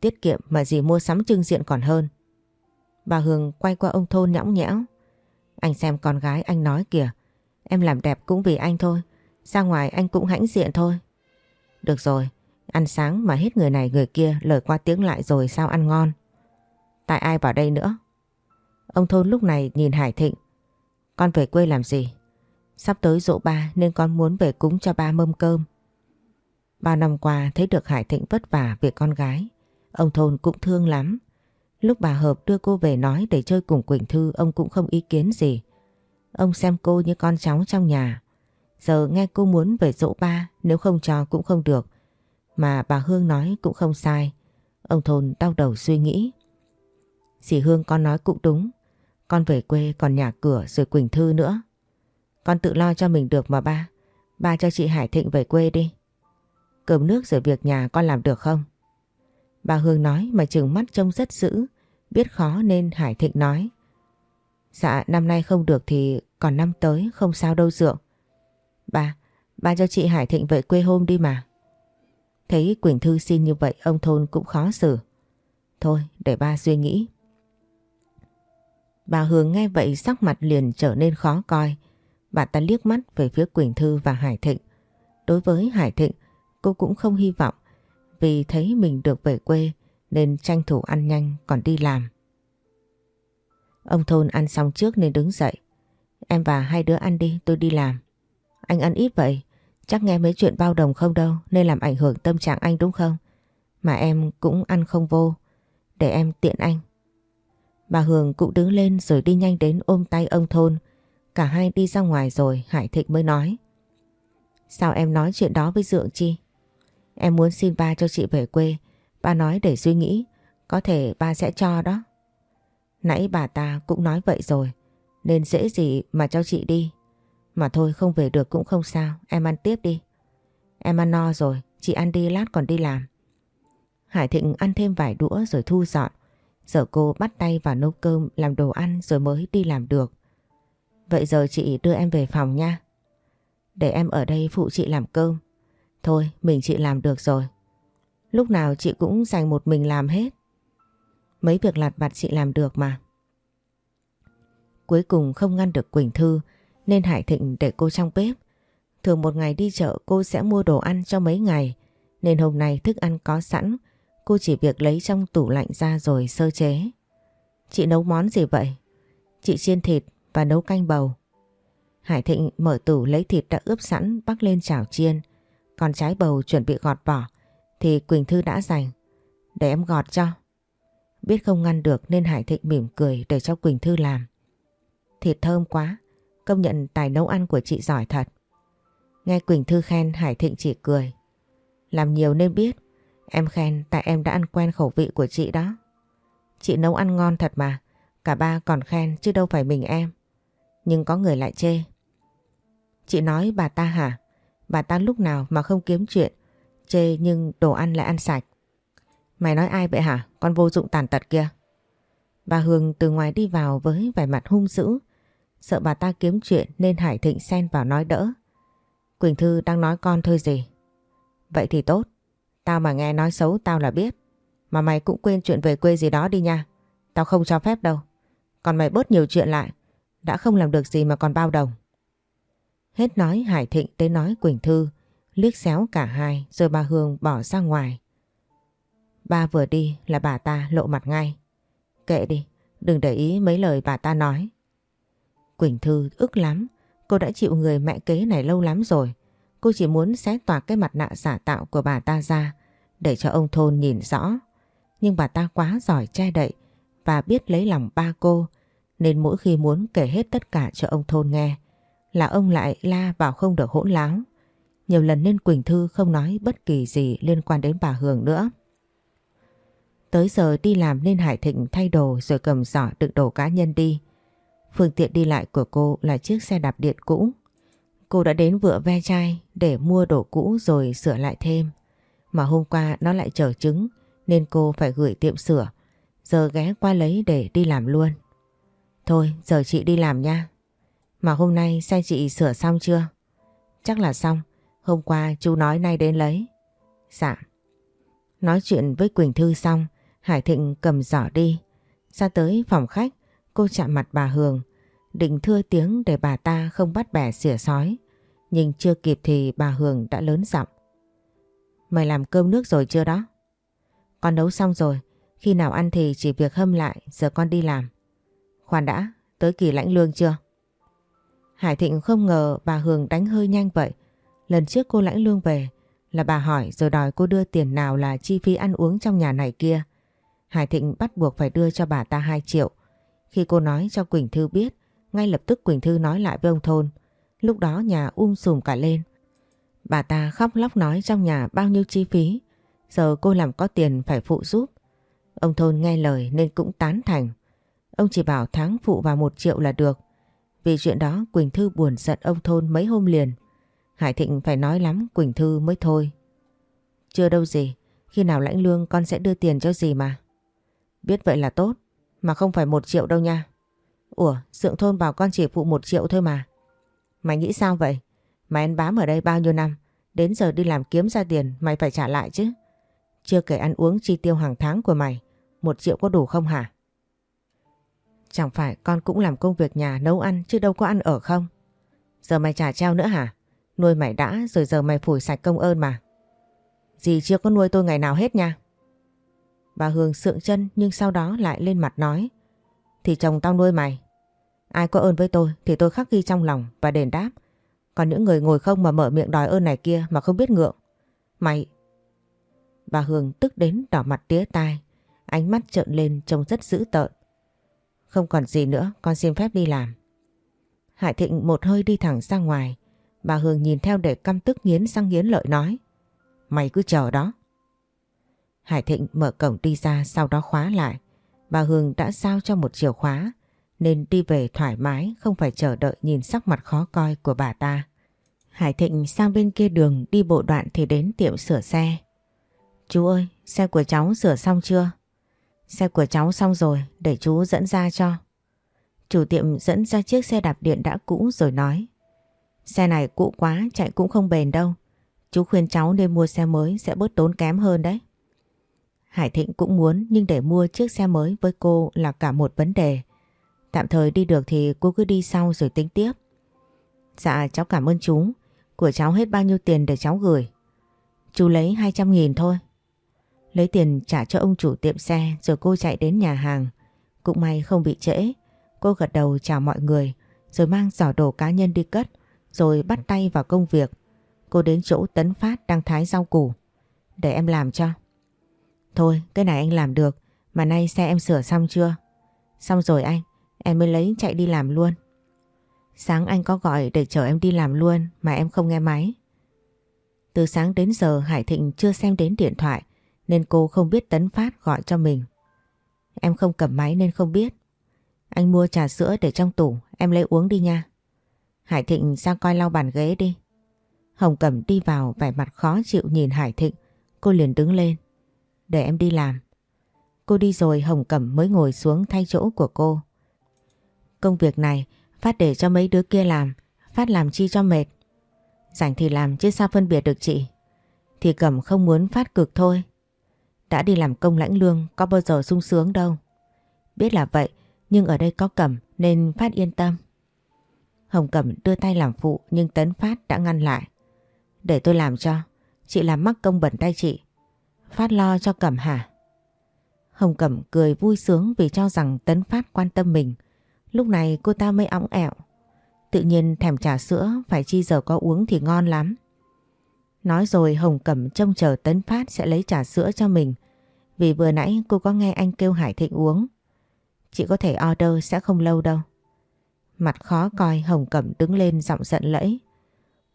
Tiết kiệm mà dì mua sắm trưng diện còn hơn. Bà Hương quay qua ông Thôn nhõng nhẽo. Anh xem con gái anh nói kìa. Em làm đẹp cũng vì anh thôi. Ra ngoài anh cũng hãnh diện thôi. Được rồi, ăn sáng mà hết người này người kia lời qua tiếng lại rồi sao ăn ngon. Tại ai vào đây nữa? Ông Thôn lúc này nhìn Hải Thịnh. Con về quê làm gì? Sắp tới dỗ ba nên con muốn về cúng cho ba mâm cơm. Bao năm qua thấy được Hải Thịnh vất vả vì con gái. Ông Thôn cũng thương lắm. Lúc bà Hợp đưa cô về nói để chơi cùng Quỳnh Thư, ông cũng không ý kiến gì. Ông xem cô như con cháu trong nhà. Giờ nghe cô muốn về dỗ ba, nếu không cho cũng không được. Mà bà Hương nói cũng không sai. Ông Thôn đau đầu suy nghĩ. Dì Hương con nói cũng đúng. Con về quê còn nhà cửa rồi Quỳnh Thư nữa. Con tự lo cho mình được mà ba. Ba cho chị Hải Thịnh về quê đi. Cơm nước rồi việc nhà con làm được không? Bà Hương nói mà chừng mắt trông rất dữ. Biết khó nên Hải Thịnh nói. Dạ năm nay không được thì còn năm tới không sao đâu Dượng. Ba, ba cho chị Hải Thịnh về quê hôm đi mà. Thấy Quỳnh Thư xin như vậy ông Thôn cũng khó xử. Thôi để ba suy nghĩ. Bà Hương nghe vậy sắc mặt liền trở nên khó coi. Bà ta liếc mắt về phía Quỳnh Thư và Hải Thịnh. Đối với Hải Thịnh, cô cũng không hy vọng vì thấy mình được về quê nên tranh thủ ăn nhanh còn đi làm. Ông Thôn ăn xong trước nên đứng dậy. Em và hai đứa ăn đi, tôi đi làm. Anh ăn ít vậy, chắc nghe mấy chuyện bao đồng không đâu nên làm ảnh hưởng tâm trạng anh đúng không? Mà em cũng ăn không vô, để em tiện anh. Bà Hường cũng đứng lên rồi đi nhanh đến ôm tay ông Thôn. Cả hai đi ra ngoài rồi Hải Thịnh mới nói. Sao em nói chuyện đó với Dượng chi? Em muốn xin ba cho chị về quê. Ba nói để suy nghĩ. Có thể ba sẽ cho đó. Nãy bà ta cũng nói vậy rồi. Nên dễ gì mà cho chị đi. Mà thôi, không về được cũng không sao. Em ăn tiếp đi. Em ăn no rồi. Chị ăn đi, lát còn đi làm. Hải Thịnh ăn thêm vài đũa rồi thu dọn. Giờ cô bắt tay vào nấu cơm, làm đồ ăn rồi mới đi làm được. Vậy giờ chị đưa em về phòng nha. Để em ở đây phụ chị làm cơm. Thôi, mình chị làm được rồi. Lúc nào chị cũng dành một mình làm hết. Mấy việc lặt vặt chị làm được mà. Cuối cùng không ngăn được Quỳnh Thư nên Hải Thịnh để cô trong bếp. Thường một ngày đi chợ cô sẽ mua đồ ăn cho mấy ngày nên hôm nay thức ăn có sẵn cô chỉ việc lấy trong tủ lạnh ra rồi sơ chế. Chị nấu món gì vậy? Chị chiên thịt và nấu canh bầu. Hải Thịnh mở tủ lấy thịt đã ướp sẵn bắc lên chảo chiên. Còn trái bầu chuẩn bị gọt vỏ thì Quỳnh Thư đã dành. Để em gọt cho. Biết không ngăn được nên Hải Thịnh mỉm cười để cho Quỳnh Thư làm. Thịt thơm quá, công nhận tài nấu ăn của chị giỏi thật. Nghe Quỳnh Thư khen Hải Thịnh chỉ cười. Làm nhiều nên biết, em khen tại em đã ăn quen khẩu vị của chị đó. Chị nấu ăn ngon thật mà, cả ba còn khen chứ đâu phải mình em. Nhưng có người lại chê. Chị nói bà ta hả? Bà ta lúc nào mà không kiếm chuyện, chê nhưng đồ ăn lại ăn sạch. Mày nói ai vậy hả? Con vô dụng tàn tật kia. Bà Hương từ ngoài đi vào với vẻ mặt hung dữ. Sợ bà ta kiếm chuyện nên Hải Thịnh xen vào nói đỡ. Quỳnh Thư đang nói con thôi gì. Vậy thì tốt. Tao mà nghe nói xấu tao là biết. Mà mày cũng quên chuyện về quê gì đó đi nha. Tao không cho phép đâu. Còn mày bớt nhiều chuyện lại. Đã không làm được gì mà còn bao đồng. Hết nói Hải Thịnh tới nói Quỳnh Thư. Liếc xéo cả hai rồi bà Hương bỏ ra ngoài. Ba vừa đi là bà ta lộ mặt ngay. Kệ đi, đừng để ý mấy lời bà ta nói. Quỳnh Thư ức lắm, cô đã chịu người mẹ kế này lâu lắm rồi. Cô chỉ muốn xé toạc cái mặt nạ giả tạo của bà ta ra để cho ông Thôn nhìn rõ. Nhưng bà ta quá giỏi che đậy và biết lấy lòng ba cô nên mỗi khi muốn kể hết tất cả cho ông Thôn nghe là ông lại la vào không được hỗn láo. Nhiều lần nên Quỳnh Thư không nói bất kỳ gì liên quan đến bà Hường nữa. Tới giờ đi làm nên Hải Thịnh thay đồ rồi cầm giỏ đựng đồ cá nhân đi. Phương tiện đi lại của cô là chiếc xe đạp điện cũ. Cô đã đến vựa ve chai để mua đồ cũ rồi sửa lại thêm. Mà hôm qua nó lại chở trứng nên cô phải gửi tiệm sửa. Giờ ghé qua lấy để đi làm luôn. Thôi giờ chị đi làm nha. Mà hôm nay xe chị sửa xong chưa? Chắc là xong. Hôm qua chú nói nay đến lấy. Dạ. Nói chuyện với Quỳnh Thư xong, Hải Thịnh cầm giỏ đi. Ra tới phòng khách, cô chạm mặt bà Hường. Định thưa tiếng để bà ta không bắt bẻ xỉa sói. Nhưng chưa kịp thì bà Hường đã lớn giọng. Mày làm cơm nước rồi chưa đó? Con nấu xong rồi. Khi nào ăn thì chỉ việc hâm lại, giờ con đi làm. Khoan đã, tới kỳ lãnh lương chưa? Hải Thịnh không ngờ bà Hường đánh hơi nhanh vậy. Lần trước cô lãnh lương về là bà hỏi rồi đòi cô đưa tiền nào là chi phí ăn uống trong nhà này kia. Hải Thịnh bắt buộc phải đưa cho bà ta 2 triệu. Khi cô nói cho Quỳnh Thư biết, ngay lập tức Quỳnh Thư nói lại với ông Thôn. Lúc đó nhà um sùm cả lên. Bà ta khóc lóc nói trong nhà bao nhiêu chi phí. Giờ cô làm có tiền phải phụ giúp. Ông Thôn nghe lời nên cũng tán thành. Ông chỉ bảo tháng phụ vào một triệu là được. Vì chuyện đó Quỳnh Thư buồn giận ông Thôn mấy hôm liền. Hải Thịnh phải nói lắm Quỳnh Thư mới thôi. Chưa đâu gì, khi nào lãnh lương con sẽ đưa tiền cho gì mà. Biết vậy là tốt, mà không phải một triệu đâu nha. Ủa, Sượng Thôn bảo con chỉ phụ một triệu thôi mà. Mày nghĩ sao vậy? Mày ăn bám ở đây bao nhiêu năm, đến giờ đi làm kiếm ra tiền mày phải trả lại chứ. Chưa kể ăn uống chi tiêu hàng tháng của mày, một triệu có đủ không hả? Chẳng phải con cũng làm công việc nhà nấu ăn chứ đâu có ăn ở không? Giờ mày trả treo nữa hả? Nuôi mày đã rồi giờ mày phủi sạch công ơn mà. Dì chưa có nuôi tôi ngày nào hết nha. Bà Hương sượng chân nhưng sau đó lại lên mặt nói. Thì chồng tao nuôi mày. Ai có ơn với tôi thì tôi khắc ghi trong lòng và đền đáp. Còn những người ngồi không mà mở miệng đòi ơn này kia mà không biết ngượng. Mày... Bà Hương tức đến đỏ mặt tía tai. Ánh mắt trợn lên trông rất dữ tợn. Không còn gì nữa, con xin phép đi làm. Hải Thịnh một hơi đi thẳng ra ngoài. Bà Hương nhìn theo để căm tức nghiến răng nghiến lợi nói. Mày cứ chờ đó. Hải Thịnh mở cổng đi ra sau đó khóa lại. Bà Hương đã giao cho một chìa khóa nên đi về thoải mái không phải chờ đợi nhìn sắc mặt khó coi của bà ta. Hải Thịnh sang bên kia đường đi bộ đoạn thì đến tiệm sửa xe. Chú ơi, xe của cháu sửa xong chưa? Xe của cháu xong rồi, để chú dẫn ra cho. Chủ tiệm dẫn ra chiếc xe đạp điện đã cũ rồi nói. Xe này cũ quá, chạy cũng không bền đâu. Chú khuyên cháu nên mua xe mới sẽ bớt tốn kém hơn đấy. Hải Thịnh cũng muốn nhưng để mua chiếc xe mới với cô là cả một vấn đề. Tạm thời đi được thì cô cứ đi sau rồi tính tiếp. Dạ cháu cảm ơn chú. Của cháu hết bao nhiêu tiền để cháu gửi? Chú lấy 200 nghìn thôi. Lấy tiền trả cho ông chủ tiệm xe rồi cô chạy đến nhà hàng. Cũng may không bị trễ. Cô gật đầu chào mọi người rồi mang giỏ đồ cá nhân đi cất rồi bắt tay vào công việc. Cô đến chỗ Tấn Phát đang thái rau củ. Để em làm cho. Thôi cái này anh làm được mà nay xe em sửa xong chưa? Xong rồi anh, em mới lấy chạy đi làm luôn. Sáng anh có gọi để chở em đi làm luôn mà em không nghe máy. Từ sáng đến giờ Hải Thịnh chưa xem đến điện thoại nên cô không biết Tấn Phát gọi cho mình. Em không cầm máy nên không biết. Anh mua trà sữa để trong tủ, em lấy uống đi nha. Hải Thịnh sang coi lau bàn ghế đi. Hồng Cẩm đi vào vẻ mặt khó chịu nhìn Hải Thịnh. Cô liền đứng lên. Để em đi làm. Cô đi rồi Hồng Cẩm mới ngồi xuống thay chỗ của cô. Công việc này, Phát để cho mấy đứa kia làm. Phát làm chi cho mệt. Rảnh thì làm chứ sao phân biệt được chị. Thì Cẩm không muốn Phát cực thôi. Đã đi làm công lãnh lương, có bao giờ sung sướng đâu. Biết là vậy, nhưng ở đây có Cẩm nên Phát yên tâm. Hồng Cẩm đưa tay làm phụ, nhưng Tấn Phát đã ngăn lại. Để tôi làm cho. Chị làm mắc công bẩn tay chị. Phát lo cho Cẩm hả? Hồng Cẩm cười vui sướng vì cho rằng Tấn Phát quan tâm mình. Lúc này cô ta mới óng ẹo. Tự nhiên thèm trà sữa, phải chi giờ có uống thì ngon lắm. Nói rồi Hồng Cẩm trông chờ Tấn Phát sẽ lấy trà sữa cho mình. Vì vừa nãy cô có nghe anh kêu Hải Thịnh uống. Chị có thể order sẽ không lâu đâu. Mặt khó coi, Hồng Cẩm đứng lên giọng giận lẫy.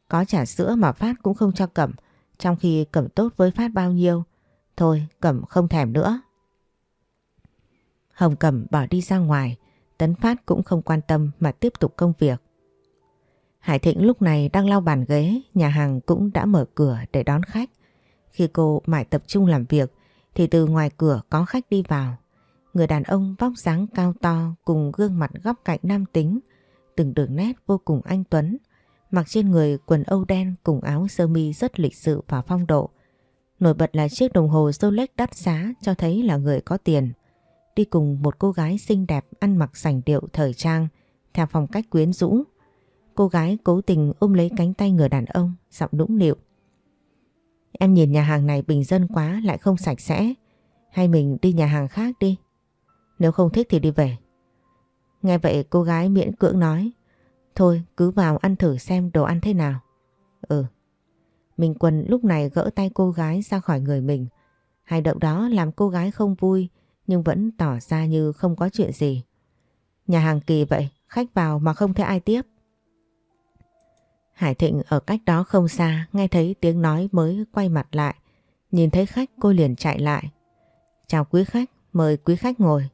Có trà sữa mà Phát cũng không cho Cẩm. Trong khi Cẩm tốt với Phát bao nhiêu. Thôi Cẩm không thèm nữa. Hồng Cẩm bỏ đi ra ngoài. Tấn Phát cũng không quan tâm mà tiếp tục công việc. Hải Thịnh lúc này đang lau bàn ghế, nhà hàng cũng đã mở cửa để đón khách. Khi cô mãi tập trung làm việc thì từ ngoài cửa có khách đi vào. Người đàn ông vóc dáng cao to cùng gương mặt góc cạnh nam tính, từng đường nét vô cùng anh Tuấn, mặc trên người quần âu đen cùng áo sơ mi rất lịch sự và phong độ. Nổi bật là chiếc đồng hồ Rolex đắt giá cho thấy là người có tiền. Đi cùng một cô gái xinh đẹp ăn mặc sành điệu thời trang theo phong cách quyến rũ. Cô gái cố tình ôm lấy cánh tay người đàn ông, giọng nũng nịu. Em nhìn nhà hàng này bình dân quá lại không sạch sẽ. Hay mình đi nhà hàng khác đi. Nếu không thích thì đi về. Nghe vậy cô gái miễn cưỡng nói. Thôi cứ vào ăn thử xem đồ ăn thế nào. Ừ. Minh Quân lúc này gỡ tay cô gái ra khỏi người mình. Hành động đó làm cô gái không vui nhưng vẫn tỏ ra như không có chuyện gì. Nhà hàng kỳ vậy, khách vào mà không thấy ai tiếp. Hải Thịnh ở cách đó không xa, nghe thấy tiếng nói mới quay mặt lại. Nhìn thấy khách cô liền chạy lại. Chào quý khách, mời quý khách ngồi.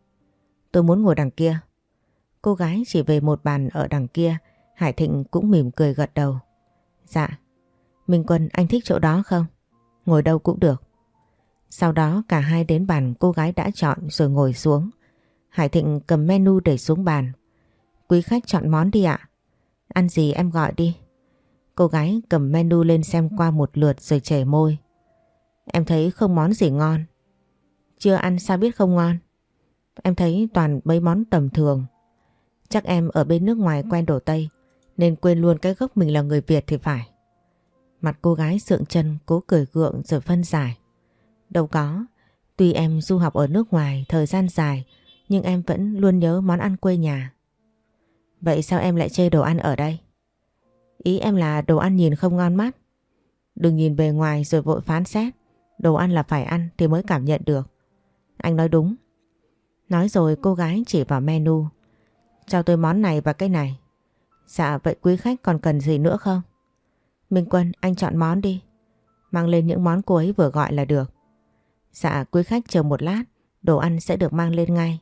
Tôi muốn ngồi đằng kia. Cô gái chỉ về một bàn ở đằng kia, Hải Thịnh cũng mỉm cười gật đầu. Dạ. Minh Quân, anh thích chỗ đó không? Ngồi đâu cũng được. Sau đó, cả hai đến bàn cô gái đã chọn rồi ngồi xuống. Hải Thịnh cầm menu để xuống bàn. Quý khách chọn món đi ạ. Ăn gì em gọi đi. Cô gái cầm menu lên xem qua một lượt rồi chảy môi. Em thấy không món gì ngon. Chưa ăn sao biết không ngon. Em thấy toàn mấy món tầm thường. Chắc em ở bên nước ngoài quen đồ Tây, nên quên luôn cái gốc mình là người Việt thì phải. Mặt cô gái sượng chân cố cười gượng rồi phân giải. Đâu có, tuy em du học ở nước ngoài thời gian dài nhưng em vẫn luôn nhớ món ăn quê nhà. Vậy sao em lại chê đồ ăn ở đây? Ý em là đồ ăn nhìn không ngon mắt. Đừng nhìn bề ngoài rồi vội phán xét. Đồ ăn là phải ăn thì mới cảm nhận được. Anh nói đúng. Nói rồi cô gái chỉ vào menu. Cho tôi món này và cái này. Dạ vậy quý khách còn cần gì nữa không? Minh Quân anh chọn món đi. Mang lên những món cô ấy vừa gọi là được. Dạ quý khách chờ một lát. Đồ ăn sẽ được mang lên ngay.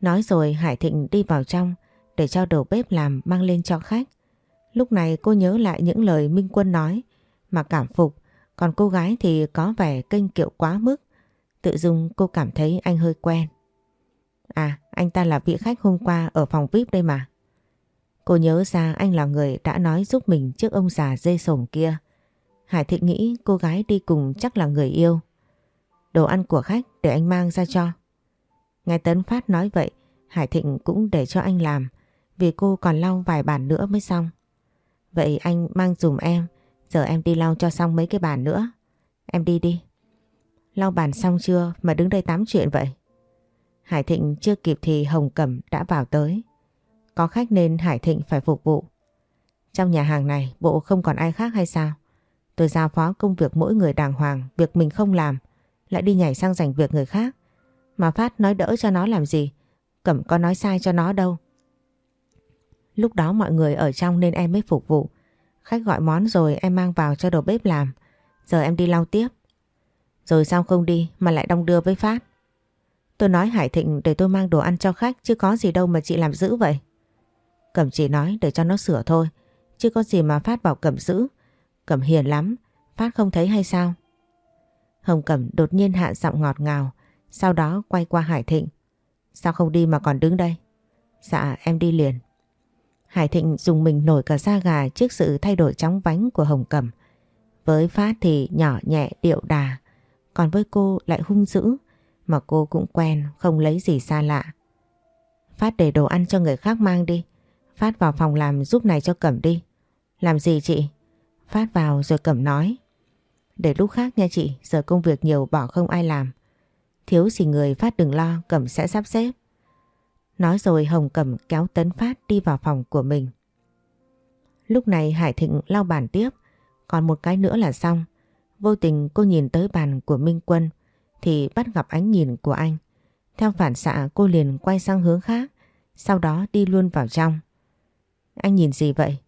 Nói rồi Hải Thịnh đi vào trong để cho đầu bếp làm mang lên cho khách. Lúc này cô nhớ lại những lời Minh Quân nói mà cảm phục, còn cô gái thì có vẻ kênh kiệu quá mức. Tự dưng cô cảm thấy anh hơi quen. À, anh ta là vị khách hôm qua ở phòng VIP đây mà. Cô nhớ ra anh là người đã nói giúp mình trước ông già dê sổng kia. Hải Thị nghĩ cô gái đi cùng chắc là người yêu. Đồ ăn của khách để anh mang ra cho. Nghe Tấn Phát nói vậy, Hải Thịnh cũng để cho anh làm vì cô còn lau vài bàn nữa mới xong. Vậy anh mang dùm em, giờ em đi lau cho xong mấy cái bàn nữa. Em đi đi. Lau bàn xong chưa mà đứng đây tám chuyện vậy? Hải Thịnh chưa kịp thì Hồng Cẩm đã vào tới. Có khách nên Hải Thịnh phải phục vụ. Trong nhà hàng này bộ không còn ai khác hay sao? Tôi giao phó công việc mỗi người đàng hoàng, việc mình không làm, lại đi nhảy sang giành việc người khác. Mà Phát nói đỡ cho nó làm gì? Cẩm có nói sai cho nó đâu. Lúc đó mọi người ở trong nên em mới phục vụ. Khách gọi món rồi em mang vào cho đầu bếp làm. Giờ em đi lau tiếp. Rồi sao không đi mà lại đong đưa với Phát? Tôi nói Hải Thịnh để tôi mang đồ ăn cho khách chứ có gì đâu mà chị làm giữ vậy. Cẩm chỉ nói để cho nó sửa thôi. Chứ có gì mà Phát bảo Cẩm giữ. Cẩm hiền lắm, Phát không thấy hay sao? Hồng Cẩm đột nhiên hạ giọng ngọt ngào, sau đó quay qua Hải Thịnh. Sao không đi mà còn đứng đây? Dạ em đi liền. Hải Thịnh dùng mình nổi cả da gà trước sự thay đổi chóng vánh của Hồng Cẩm. Với Phát thì nhỏ nhẹ điệu đà, còn với cô lại hung dữ, mà cô cũng quen không lấy gì xa lạ. Phát để đồ ăn cho người khác mang đi. Phát vào phòng làm giúp này cho Cẩm đi. Làm gì chị? Phát vào rồi Cẩm nói. Để lúc khác nha chị, giờ công việc nhiều bỏ không ai làm. Thiếu gì người Phát đừng lo, Cẩm sẽ sắp xếp. Nói rồi Hồng Cẩm kéo Tấn Phát đi vào phòng của mình. Lúc này Hải Thịnh lau bàn tiếp, còn một cái nữa là xong. Vô tình cô nhìn tới bàn của Minh Quân thì bắt gặp ánh nhìn của anh. Theo phản xạ cô liền quay sang hướng khác, sau đó đi luôn vào trong. Anh nhìn gì vậy?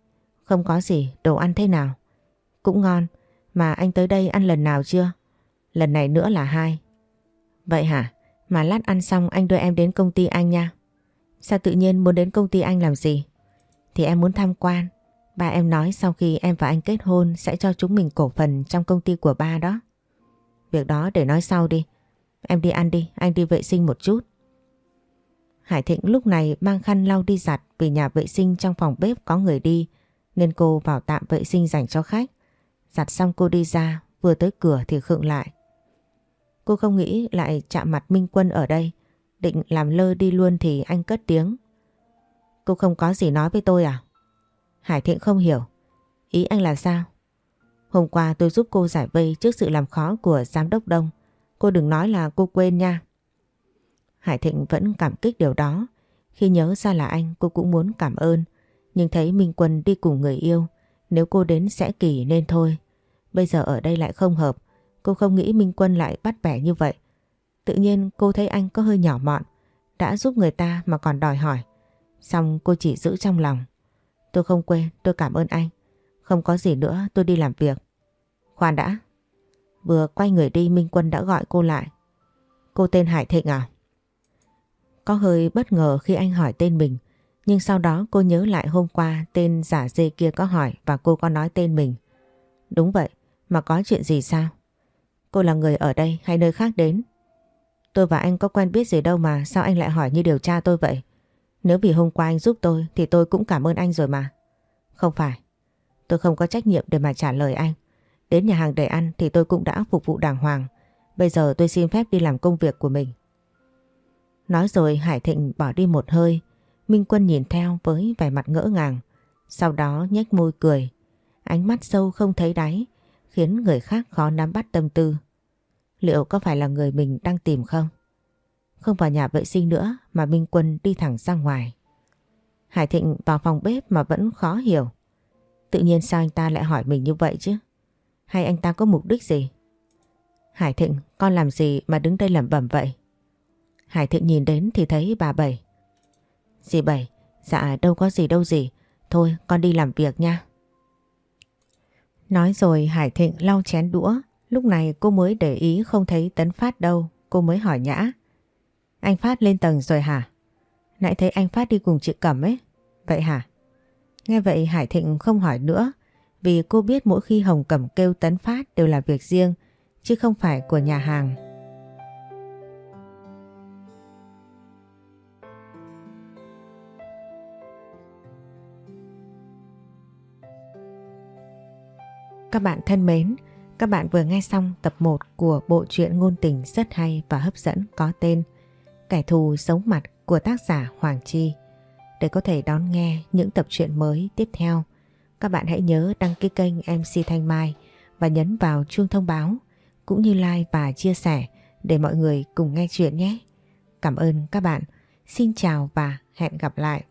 Không có gì, đồ ăn thế nào? Cũng ngon, mà anh tới đây ăn lần nào chưa? Lần này nữa là hai. Vậy hả? Mà lát ăn xong anh đưa em đến công ty anh nha. Sao tự nhiên muốn đến công ty anh làm gì? Thì em muốn tham quan. Ba em nói sau khi em và anh kết hôn sẽ cho chúng mình cổ phần trong công ty của ba đó. Việc đó để nói sau đi. Em đi ăn đi, anh đi vệ sinh một chút. Hải Thịnh lúc này mang khăn lau đi giặt vì nhà vệ sinh trong phòng bếp có người đi nên cô vào tạm vệ sinh dành cho khách. Giặt xong cô đi ra, vừa tới cửa thì khựng lại. Cô không nghĩ lại chạm mặt Minh Quân ở đây, định làm lơ đi luôn thì anh cất tiếng. Cô không có gì nói với tôi à? Hải Thịnh không hiểu. Ý anh là sao? Hôm qua tôi giúp cô giải vây trước sự làm khó của giám đốc Đông. Cô đừng nói là cô quên nha. Hải Thịnh vẫn cảm kích điều đó. Khi nhớ ra là anh cô cũng muốn cảm ơn. Nhưng thấy Minh Quân đi cùng người yêu. Nếu cô đến sẽ kỳ nên thôi. Bây giờ ở đây lại không hợp. Cô không nghĩ Minh Quân lại bắt bẻ như vậy. Tự nhiên cô thấy anh có hơi nhỏ mọn. Đã giúp người ta mà còn đòi hỏi. Xong cô chỉ giữ trong lòng. Tôi không quên, tôi cảm ơn anh. Không có gì nữa, tôi đi làm việc. Khoan đã. Vừa quay người đi Minh Quân đã gọi cô lại. Cô tên Hải Thịnh à? Có hơi bất ngờ khi anh hỏi tên mình. Nhưng sau đó cô nhớ lại hôm qua tên giả dê kia có hỏi và cô có nói tên mình. Đúng vậy, mà có chuyện gì sao? Cô là người ở đây hay nơi khác đến? Tôi và anh có quen biết gì đâu mà sao anh lại hỏi như điều tra tôi vậy? Nếu vì hôm qua anh giúp tôi thì tôi cũng cảm ơn anh rồi mà. Không phải, tôi không có trách nhiệm để mà trả lời anh. Đến nhà hàng để ăn thì tôi cũng đã phục vụ đàng hoàng. Bây giờ tôi xin phép đi làm công việc của mình. Nói rồi Hải Thịnh bỏ đi một hơi. Minh Quân nhìn theo với vẻ mặt ngỡ ngàng. Sau đó nhếch môi cười. Ánh mắt sâu không thấy đáy khiến người khác khó nắm bắt tâm tư. Liệu có phải là người mình đang tìm không? Không vào nhà vệ sinh nữa mà Minh Quân đi thẳng ra ngoài. Hải Thịnh vào phòng bếp mà vẫn khó hiểu. Tự nhiên sao anh ta lại hỏi mình như vậy chứ? Hay anh ta có mục đích gì? Hải Thịnh, con làm gì mà đứng đây lẩm bẩm vậy? Hải Thịnh nhìn đến thì thấy bà Bảy. Dì Bảy, dạ đâu có gì đâu gì. Thôi con đi làm việc nha. Nói rồi Hải Thịnh lau chén đũa. Lúc này cô mới để ý không thấy Tấn Phát đâu. Cô mới hỏi Nhã. Anh Phát lên tầng rồi hả? Nãy thấy anh Phát đi cùng chị Cẩm ấy. Vậy hả? Nghe vậy Hải Thịnh không hỏi nữa. Vì cô biết mỗi khi Hồng Cẩm kêu Tấn Phát đều là việc riêng. Chứ không phải của nhà hàng. Các bạn thân mến, các bạn vừa nghe xong tập 1 của bộ truyện ngôn tình rất hay và hấp dẫn có tên Kẻ thù sống mặt của tác giả Hoàng Chi. Để có thể đón nghe những tập truyện mới tiếp theo, các bạn hãy nhớ đăng ký kênh MC Thanh Mai và nhấn vào chuông thông báo cũng như like và chia sẻ để mọi người cùng nghe chuyện nhé. Cảm ơn các bạn. Xin chào và hẹn gặp lại.